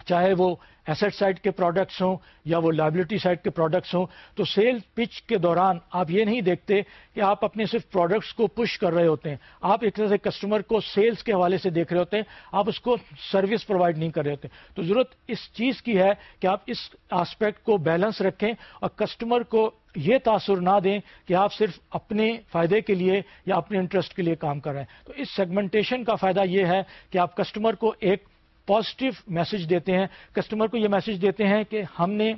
چاہے وہ ایسٹ سائڈ کے پروڈکٹس ہوں یا وہ لائبلٹی سائڈ کے پروڈکٹس ہوں، تو سیل پچ کے دوران آپ یہ نہیں دیکھتے کہ آپ اپنے صرف پروڈکٹس کو پش کر رہے ہوتے ہیں۔ آپ ایک طرح سے کسٹمر کو سیلز کے حوالے سے دیکھ رہے ہوتے ہیں، آپ اس کو سروس پرووائڈ نہیں کر رہے ہوتے۔ تو ضرورت اس چیز کی ہے کہ آپ اس آسپیکٹ کو بیلنس رکھیں اور کسٹمر کو یہ تاثر نہ دیں کہ آپ صرف اپنے فائدے کے لیے یا اپنے انٹرسٹ کے لیے کام کر رہے ہیں۔ تو اس سیگمنٹیشن کا فائدہ یہ ہے کہ آپ کسٹمر کو ایک پازیٹو میسج دیتے ہیں۔ کسٹمر کو یہ میسج دیتے ہیں کہ ہم نے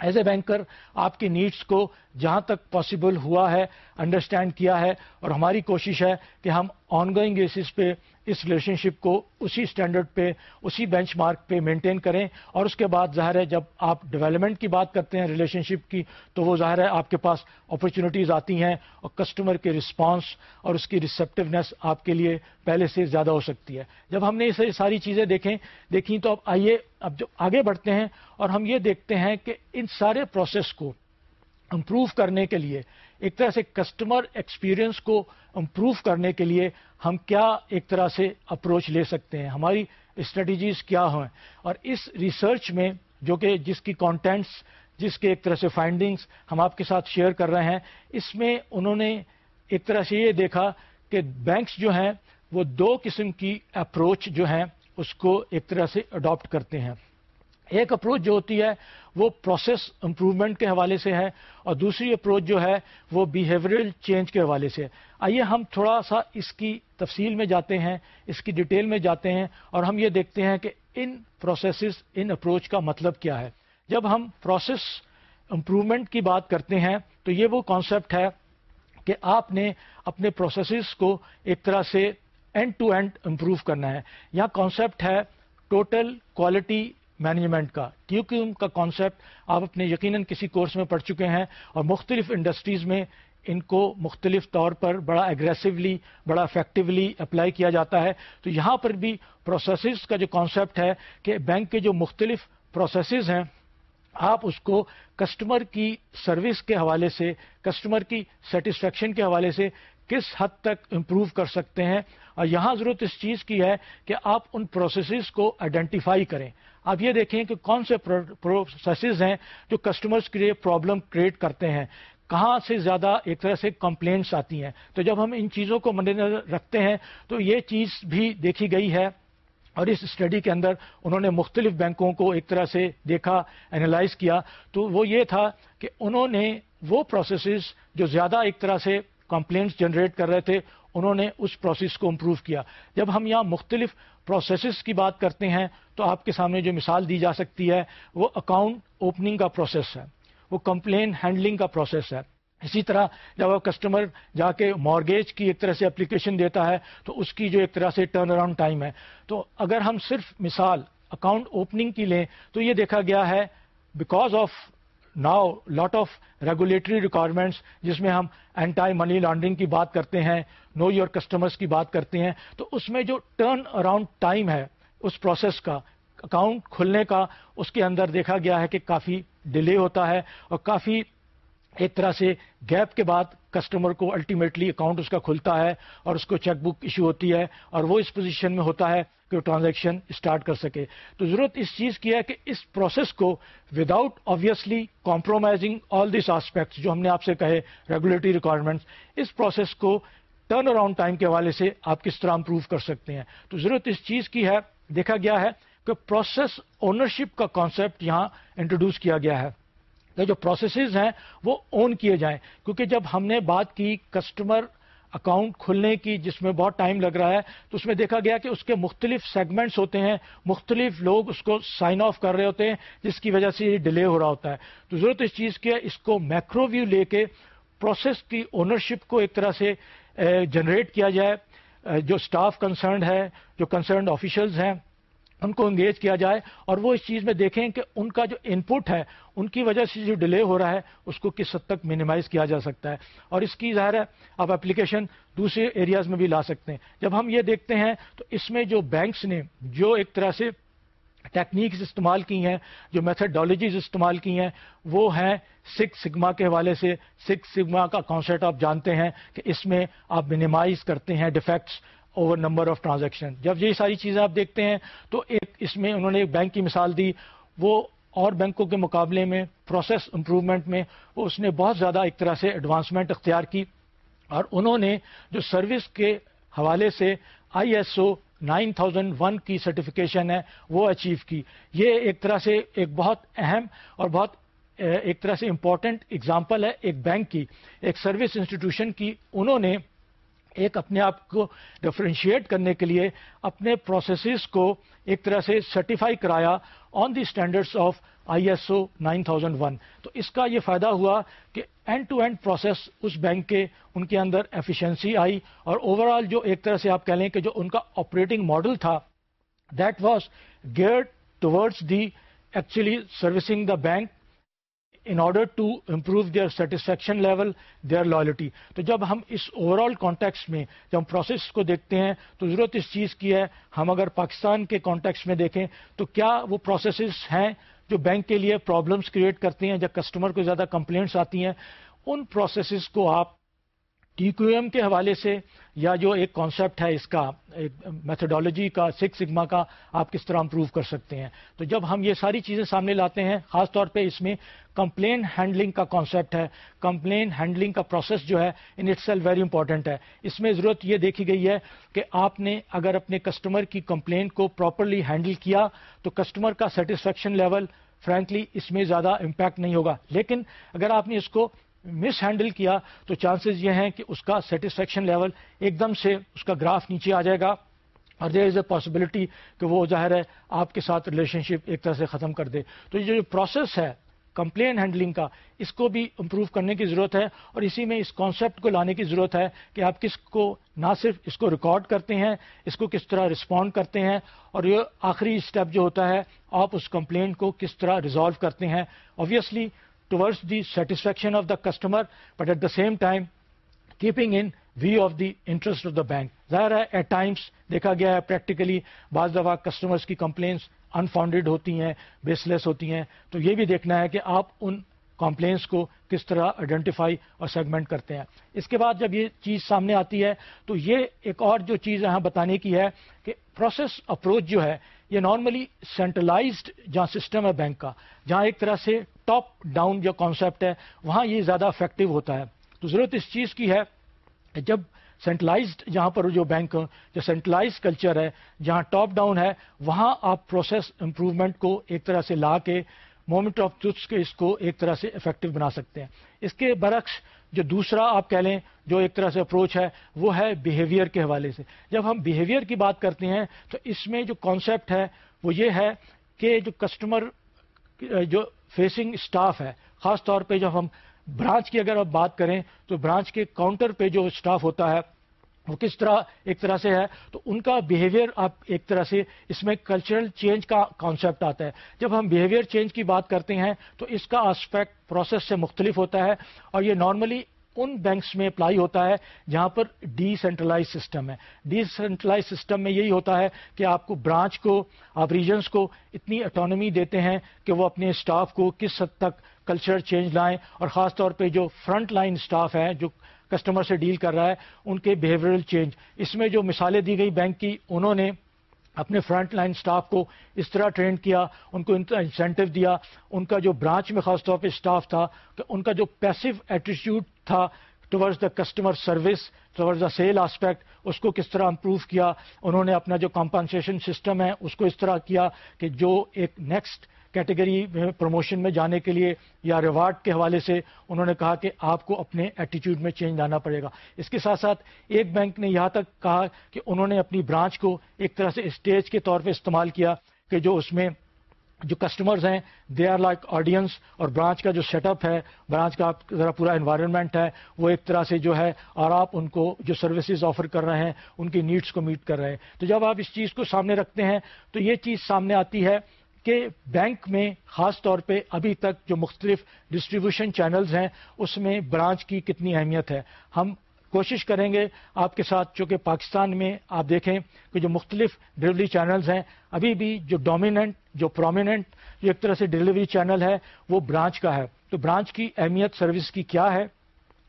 ایز اے بینکر آپ کی نیڈس کو جہاں تک پاسبل ہوا ہے انڈرسٹینڈ کیا ہے اور ہماری کوشش ہے کہ ہم آن گوئنگ بیسس پہ اس ریلیشن شپ کو اسی اسٹینڈرڈ پہ، اسی بینچ مارک پہ مینٹین کریں۔ اور اس کے بعد ظاہر ہے، جب آپ ڈیولپمنٹ کی بات کرتے ہیں ریلیشن شپ کی، تو وہ ظاہر ہے آپ کے پاس اپرچونیٹیز آتی ہیں اور کسٹمر کے رسپانس اور اس کی ریسپٹیونیس آپ کے لیے پہلے سے زیادہ ہو سکتی ہے۔ جب ہم نے یہ ساری چیزیں دیکھیں دیکھیں تو اب آئیے، اب جو آگے بڑھتے ہیں اور ہم یہ دیکھتے ہیں کہ ان سارے پروسیس کو امپروو کرنے کے لیے ایک طرح سے کسٹمر ایکسپیرئنس کو امپروو کرنے کے لیے ہم کیا ایک طرح سے اپروچ لے سکتے ہیں؟ ہماری اسٹریٹجیز کیا ہیں؟ اور اس ریسرچ میں جو کہ جس کی کانٹینٹس جس کے ایک طرح سے فائنڈنگس ہم آپ کے ساتھ شیئر کر رہے ہیں، اس میں انہوں نے ایک طرح سے یہ دیکھا کہ بینکس جو ہیں، وہ دو قسم کی اپروچ جو ہیں، اس کو ایک طرح سے اڈاپٹ کرتے ہیں۔ ایک اپروچ جو ہوتی ہے وہ پروسیس امپروومنٹ کے حوالے سے ہے اور دوسری اپروچ جو ہے وہ بیہیورل چینج کے حوالے سے آئیے ہم تھوڑا سا اس کی تفصیل میں جاتے ہیں، اس کی ڈیٹیل میں جاتے ہیں اور ہم یہ دیکھتے ہیں کہ ان پروسیسز ان اپروچ کا مطلب کیا ہے۔ جب ہم پروسیس امپروومنٹ کی بات کرتے ہیں تو یہ وہ کانسیپٹ ہے کہ آپ نے اپنے پروسیسز کو ایک طرح سے اینڈ ٹو اینڈ امپروو کرنا ہے۔ یہاں کانسیپٹ ہے ٹوٹل کوالٹی مینجمنٹ کا، کیونکہ ان کا کانسیپٹ آپ اپنے یقیناً کسی کورس میں پڑھ چکے ہیں اور مختلف انڈسٹریز میں ان کو مختلف طور پر بڑا ایگریسولی بڑا افیکٹولی اپلائی کیا جاتا ہے۔ تو یہاں پر بھی پروسیسز کا جو کانسیپٹ ہے کہ بینک کے جو مختلف پروسیسز ہیں، آپ اس کو کسٹمر کی سروس کے حوالے سے کسٹمر کی سیٹسفیکشن کے حوالے سے کس حد تک امپروو کر سکتے ہیں۔ اور یہاں ضرورت اس چیز کی ہے کہ آپ ان پروسیسز کو آئیڈینٹیفائی کریں۔ آپ یہ دیکھیں کہ کون سے پروسیسز ہیں جو کسٹمرز کے لیے پرابلم کریٹ کرتے ہیں؟ کہاں سے زیادہ ایک طرح سے کمپلینٹس آتی ہیں؟ تو جب ہم ان چیزوں کو مد نظر رکھتے ہیں، تو یہ چیز بھی دیکھی گئی ہے۔ اور اس اسٹڈی کے اندر انہوں نے مختلف بینکوں کو ایک طرح سے دیکھا اینالائز کیا۔ تو وہ یہ تھا کہ انہوں نے وہ پروسیسز جو زیادہ ایک طرح سے کمپلینٹس جنریٹ کر رہے تھے، انہوں نے اس پروسیس کو امپروو کیا۔ جب ہم یہاں مختلف پروسیسز کی بات کرتے ہیں تو آپ کے سامنے جو مثال دی جا سکتی ہے، وہ اکاؤنٹ اوپننگ کا پروسیس ہے، وہ کمپلین ہینڈلنگ کا پروسیس ہے۔ اسی طرح جب وہ کسٹمر جا کے مارگیج کی ایک طرح سے اپلیکیشن دیتا ہے، تو اس کی جو ایک طرح سے ٹرن اراؤنڈ ٹائم ہے۔ تو اگر ہم صرف مثال اکاؤنٹ اوپننگ کی لیں، تو یہ دیکھا گیا ہے because of now lot of regulatory requirements جس میں ہم اینٹائی منی لانڈرنگ کی بات کرتے ہیں نو یور کسٹمرس کی بات کرتے ہیں، تو اس میں جو ٹرن اراؤنڈ ٹائم ہے، اس پروسیس کا اکاؤنٹ کھلنے کا، اس کے اندر دیکھا گیا ہے کہ کافی ڈیلے ہوتا ہے اور کافی ایک طرح سے گیپ کے بعد کسٹمر کو الٹیمیٹلی اکاؤنٹ اس کا کھلتا ہے اور اس کو چیک بک ایشو ہوتی ہے اور وہ اس پوزیشن میں ہوتا ہے کہ وہ ٹرانزیکشن اسٹارٹ کر سکے۔ تو ضرورت اس چیز کی ہے کہ اس پروسیس کو without obviously compromising all these aspects جو ہم نے آپ سے کہے ریگولیٹری ریکوائرمنٹس اس پروسیس کو ٹرن اراؤنڈ ٹائم کے حوالے سے آپ کس طرح امپروو کر سکتے ہیں۔ تو ضرورت اس چیز کی ہے، دیکھا گیا ہے کہ پروسیس اونرشپ کا کانسیپٹ یہاں انٹروڈیوس کیا گیا ہے۔ جو پروسیسز ہیں وہ اون کیے جائیں۔ کیونکہ جب ہم نے بات کی کسٹمر اکاؤنٹ کھلنے کی جس میں بہت ٹائم لگ رہا ہے، تو اس میں دیکھا گیا کہ اس کے مختلف سیگمنٹس ہوتے ہیں، مختلف لوگ اس کو سائن آف کر رہے ہوتے ہیں، جس کی وجہ سے یہ ڈیلے ہو رہا ہوتا ہے۔ تو ضرورت اس چیز کی ہے، اس کو میکرو ویو لے کے پروسیس کی اونرشپ کو ایک طرح سے eh, جنریٹ کیا جائے۔ eh, جو اسٹاف کنسرنڈ ہے، جو کنسرنڈ آفیشلز ہیں ان کو انگیج کیا جائے اور وہ اس چیز میں دیکھیں کہ ان کا جو ان پٹ ہے، ان کی وجہ سے جو ڈیلے ہو رہا ہے، اس کو کس حد تک مینیمائز کیا جا سکتا ہے۔ اور اس کی ظاہر ہے آپ اپلیکیشن دوسرے ایریاز میں بھی لا سکتے ہیں۔ جب ہم یہ دیکھتے ہیں، تو اس میں جو بینکس نے جو ایک طرح سے ٹیکنیکس استعمال کی ہیں، جو میتھڈالوجیز استعمال کی ہیں، وہ ہیں سکس سگما کے حوالے سے۔ سکس سگما کا کانسیپٹ آپ جانتے ہیں کہ اس میں آپ منیمائز کرتے ہیں defects over number of transaction جب یہ ساری چیزیں آپ دیکھتے ہیں، تو ایک اس میں انہوں نے ایک بینک کی مثال دی۔ وہ اور بینکوں کے مقابلے میں پروسیس امپروومنٹ میں، وہ اس نے بہت زیادہ ایک طرح سے ایڈوانسمنٹ اختیار کی۔ اور انہوں نے جو سروس کے حوالے سے I S O nine thousand one کی سرٹیفکیشن ہے، وہ اچیو کی۔ یہ ایک طرح سے ایک بہت اہم اور بہت، ایک طرح سے امپورٹنٹ اگزامپل ہے ایک بینک کی، ایک سروس انسٹیٹیوشن کی۔ انہوں نے ایک اپنے آپ کو ڈفرینشیٹ کرنے کے لیے اپنے پروسیسز کو ایک طرح سے سرٹیفائی کرایا on the standards of I S O nine thousand one. تو اس کا یہ فائدہ ہوا کہ اینڈ ٹو اینڈ پروسیس اس بینک کے، ان کے اندر ایفیشنسی آئی اور اوور آل جو ایک طرح سے آپ کہہ لیں کہ جو ان کا آپریٹنگ ماڈل تھا that was geared towards the actually servicing the bank in order to improve their satisfaction level their loyalty تو جب ہم اس اوور آل کانٹیکس میں جب ہم پروسیس کو دیکھتے ہیں، تو ضرورت اس چیز کی ہے، ہم اگر پاکستان کے کانٹیکس میں دیکھیں، تو کیا وہ پروسیسز ہیں جو بینک کے لیے پرابلمس کریٹ کرتے ہیں جب کسٹمر کو زیادہ کمپلینٹس آتی ہیں؟ ان پروسیسز کو آپ ٹی کیو ایم کے حوالے سے یا جو ایک کانسیپٹ ہے اس کا، ایک میتھڈالوجی کا سکس سگما کا، آپ کس طرح امپروو کر سکتے ہیں؟ تو جب ہم یہ ساری چیزیں سامنے لاتے ہیں، خاص طور پہ اس میں کمپلین ہینڈلنگ کا کانسیپٹ ہے کمپلین ہینڈلنگ کا پروسیس جو ہے in itself very important ہے۔ اس میں ضرورت یہ دیکھی گئی ہے کہ آپ نے اگر اپنے کسٹمر کی کمپلین کو پراپرلی ہینڈل کیا، تو کسٹمر کا سیٹسفیکشن لیول فرینکلی اس میں زیادہ امپیکٹ نہیں ہوگا۔ لیکن اگر آپ نے اس کو مس ہینڈل کیا تو چانسز یہ ہیں کہ اس کا سیٹسفیکشن لیول ایک دم سے اس کا گراف نیچے آ جائے گا اور دیر از اے پاسبلٹی کہ وہ ظاہر ہے آپ کے ساتھ ریلیشن شپ ایک طرح سے ختم کر دے۔ تو یہ جو پروسیس ہے کمپلین ہینڈلنگ کا، اس کو بھی امپروو کرنے کی ضرورت ہے اور اسی میں اس کانسیپٹ کو لانے کی ضرورت ہے کہ آپ کس کو، نہ صرف اس کو ریکارڈ کرتے ہیں، اس کو کس طرح رسپونڈ کرتے ہیں اور یہ آخری اسٹیپ جو ہوتا ہے، آپ اس کمپلین کو کس طرح ریزالو کرتے ہیں۔ Obviously towards the satisfaction of the customer but at the same time keeping in view of the interest of the bank ظاہر ہے ایٹ ٹائمس دیکھا گیا ہے پریکٹیکلی بعض دفعہ کسٹمرس کی کمپلینس انفاؤنڈیڈ ہوتی ہیں بیس لیس ہوتی ہیں تو یہ بھی دیکھنا ہے کہ آپ ان کمپلینس کو کس طرح آئیڈینٹیفائی اور سیگمنٹ کرتے ہیں اس کے بعد جب یہ چیز سامنے آتی ہے تو یہ ایک اور جو چیز یہاں بتانے کی ہے کہ پروسیس اپروچ جو ہے یہ نارملی سینٹرلائزڈ جہاں سسٹم ہے بینک کا جہاں ایک طرح سے ٹاپ ڈاؤن جو کانسیپٹ ہے، وہاں یہ زیادہ افیکٹو ہوتا ہے۔ تو ضرورت اس چیز کی ہے کہ جب سینٹرلائزڈ جہاں پر جو بینک جو سینٹرلائز کلچر ہے، جہاں ٹاپ ڈاؤن ہے، وہاں آپ پروسیس امپروومنٹ کو ایک طرح سے لا کے مومنٹ آف ٹروتھ کے اس کو ایک طرح سے افیکٹو بنا سکتے ہیں۔ اس کے برعکس جو دوسرا آپ کہہ لیں، جو ایک طرح سے اپروچ ہے، وہ ہے بیہیویئر کے حوالے سے۔ جب ہم بیہیویئر کی بات کرتے ہیں، تو اس میں جو کانسیپٹ ہے، وہ یہ ہے کہ جو کسٹمر جو فیسنگ اسٹاف ہے. خاص طور پہ جب ہم برانچ کی اگر آپ بات کریں تو برانچ کے کاؤنٹر پہ جو اسٹاف ہوتا ہے، وہ کس طرح ایک طرح سے ہے؟ تو ان کا بیہیویئر آپ ایک طرح سے اس میں کلچرل چینج کا کانسیپٹ آتا ہے۔ جب ہم بیہیویئر چینج کی بات کرتے ہیں تو اس کا آسپیکٹ پروسیس سے مختلف ہوتا ہے اور یہ نارملی ان بینکس میں اپلائی ہوتا ہے جہاں پر ڈی سینٹرلائز سسٹم ہے۔ ڈی سینٹرلائز سسٹم میں یہی ہوتا ہے کہ آپ کو برانچ کو، آپ ریجنس کو اتنی اٹانومی دیتے ہیں کہ وہ اپنے اسٹاف کو کس حد تک کلچر چینج لائیں اور خاص طور پہ جو فرنٹ لائن اسٹاف ہے جو کسٹمر سے ڈیل کر رہا ہے، ان کے بیہیویئرل چینج اس میں جو مثالیں دی گئی بینک کی، انہوں نے اپنے فرنٹ لائن سٹاف کو اس طرح ٹرین کیا، ان کو انسینٹو دیا، ان کا جو برانچ میں خاص طور پہ اسٹاف تھا کہ ان کا جو پیسو ایٹیچیوڈ تھا towards the customer service towards the sale aspect اس کو کس طرح امپروو کیا؟ انہوں نے اپنا جو کمپنسیشن سسٹم ہے، اس کو اس طرح کیا کہ جو ایک نیکسٹ کیٹیگری میں پروموشن میں جانے کے لیے یا ریوارڈ کے حوالے سے انہوں نے کہا کہ آپ کو اپنے ایٹیچیوڈ میں چینج لانا پڑے گا۔ اس کے ساتھ ساتھ ایک بینک نے یہاں تک کہا کہ انہوں نے اپنی برانچ کو ایک طرح سے اسٹیج کے طور پہ استعمال کیا کہ جو اس میں جو کسٹمرز ہیں دے آر لائک آڈینس اور برانچ کا جو سیٹ اپ ہے، برانچ کا ذرا پورا انوائرمنٹ ہے، وہ ایک طرح سے جو ہے اور آپ ان کو جو سروسز آفر کر رہے ہیں، ان کی نیڈس کو میٹ کر رہے ہیں۔ تو جب آپ اس چیز کو سامنے رکھتے ہیں تو یہ چیز سامنے آتی ہے کہ بینک میں خاص طور پہ ابھی تک جو مختلف ڈسٹریبیوشن چینلز ہیں، اس میں برانچ کی کتنی اہمیت ہے۔ ہم کوشش کریں گے آپ کے ساتھ، چونکہ پاکستان میں آپ دیکھیں کہ جو مختلف ڈلیوری چینلز ہیں، ابھی بھی جو ڈومیننٹ جو پرومیننٹ جو ایک طرح سے ڈلیوری چینل ہے، وہ برانچ کا ہے۔ تو برانچ کی اہمیت، سروس کی کیا ہے؟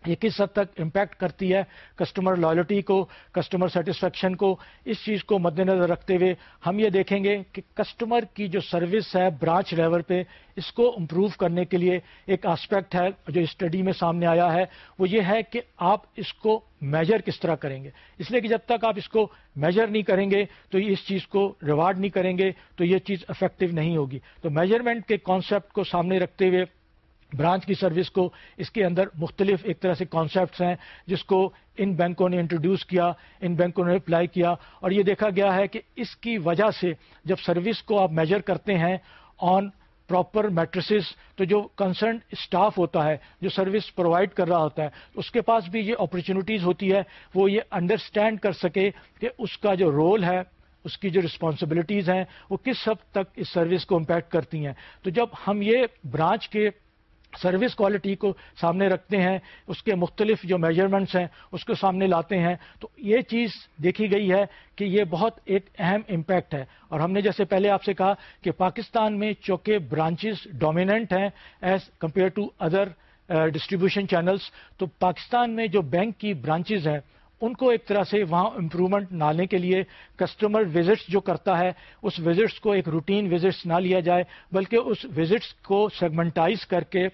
یہ کس حد تک امپیکٹ کرتی ہے کسٹمر لائلٹی کو کسٹمر سیٹسفیکشن کو، اس چیز کو مد نظر رکھتے ہوئے ہم یہ دیکھیں گے کہ کسٹمر کی جو سروس ہے برانچ لیول پہ، اس کو امپروو کرنے کے لیے ایک آسپیکٹ ہے جو اسٹڈی میں سامنے آیا ہے، وہ یہ ہے کہ آپ اس کو میجر کس طرح کریں گے۔ اس لیے کہ جب تک آپ اس کو میجر نہیں کریں گے تو اس چیز کو ریوارڈ نہیں کریں گے، تو یہ چیز افیکٹو نہیں ہوگی۔ تو میجرمنٹ کے کانسیپٹ کو سامنے رکھتے ہوئے برانچ کی سروس کو اس کے اندر مختلف ایک طرح سے کانسیپٹس ہیں، جس کو ان بینکوں نے انٹروڈیوس کیا، ان بینکوں نے اپلائی کیا۔ اور یہ دیکھا گیا ہے کہ اس کی وجہ سے جب سروس کو آپ میجر کرتے ہیں آن پراپر میٹریسز تو جو کنسرن اسٹاف ہوتا ہے، جو سروس پرووائڈ کر رہا ہوتا ہے، اس کے پاس بھی یہ اپرچونیٹیز ہوتی ہے، وہ یہ انڈرسٹینڈ کر سکے کہ اس کا جو رول ہے، اس کی جو رسپانسبلٹیز ہیں، وہ کس حد تک اس سروس کو امپیکٹ کرتی ہیں۔ تو جب ہم یہ برانچ کے سروس کوالٹی کو سامنے رکھتے ہیں، اس کے مختلف جو میجرمنٹس ہیں، اس کو سامنے لاتے ہیں۔ تو یہ چیز دیکھی گئی ہے کہ یہ بہت ایک اہم امپیکٹ ہے۔ اور ہم نے جیسے پہلے آپ سے کہا کہ پاکستان میں چونکہ برانچز ڈومیننٹ ہیں as compare to other distribution channels تو پاکستان میں جو بینک کی برانچز ہیں، ان کو ایک طرح سے وہاں امپرومنٹ لانے کے لیے کسٹمر وزٹس جو کرتا ہے، اس وزٹس کو ایک روٹین وزٹس نہ لیا جائے، بلکہ اس وزٹس کو سیگمنٹائز کر کے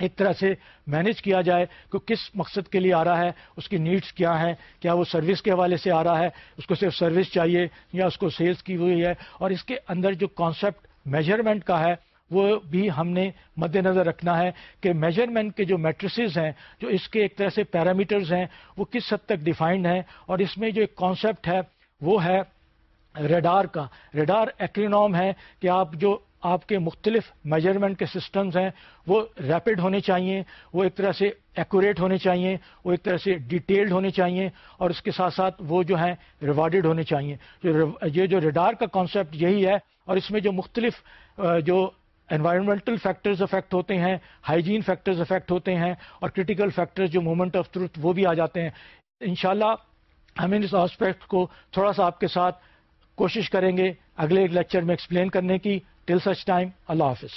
ایک طرح سے مینج کیا جائے کہ کس مقصد کے لیے آ رہا ہے، اس کی نیڈس کیا ہیں، کیا وہ سروس کے حوالے سے آ رہا ہے، اس کو صرف سروس چاہیے یا اس کو سیلز کی ہوئی ہے؟ اور اس کے اندر جو کانسیپٹ میجرمنٹ کا ہے، وہ بھی ہم نے مد نظر رکھنا ہے کہ میجرمنٹ کے جو میٹریسز ہیں، جو اس کے ایک طرح سے پیرامیٹرز ہیں، وہ کس حد تک ڈیفائنڈ ہیں؟ اور اس میں جو ایک کانسیپٹ ہے، وہ ہے ریڈار کا۔ ریڈار ایکرینوم ہے کہ آپ جو آپ کے مختلف میجرمنٹ کے سسٹمز ہیں، وہ ریپڈ ہونے چاہیے وہ ایک طرح سے ایکوریٹ ہونے چاہیے وہ ایک طرح سے ڈیٹیلڈ ہونے چاہیے اور اس کے ساتھ ساتھ وہ جو ہیں ریوارڈڈ ہونے چاہیے یہ جو ریڈار کا کانسیپٹ یہی ہے، اور اس میں جو مختلف جو انوائرمنٹل فیکٹرز افیکٹ ہوتے ہیں ہائیجین فیکٹرز افیکٹ ہوتے ہیں، اور کرٹیکل فیکٹرز جو مومنٹ آف ٹروتھ وہ بھی آ جاتے ہیں۔ انشاءاللہ ہم ان اس آسپیکٹ کو تھوڑا سا آپ کے ساتھ کوشش کریں گے اگلے ایک لیکچر میں ایکسپلین کرنے کی۔ ٹل سچ ٹائم اللہ حافظ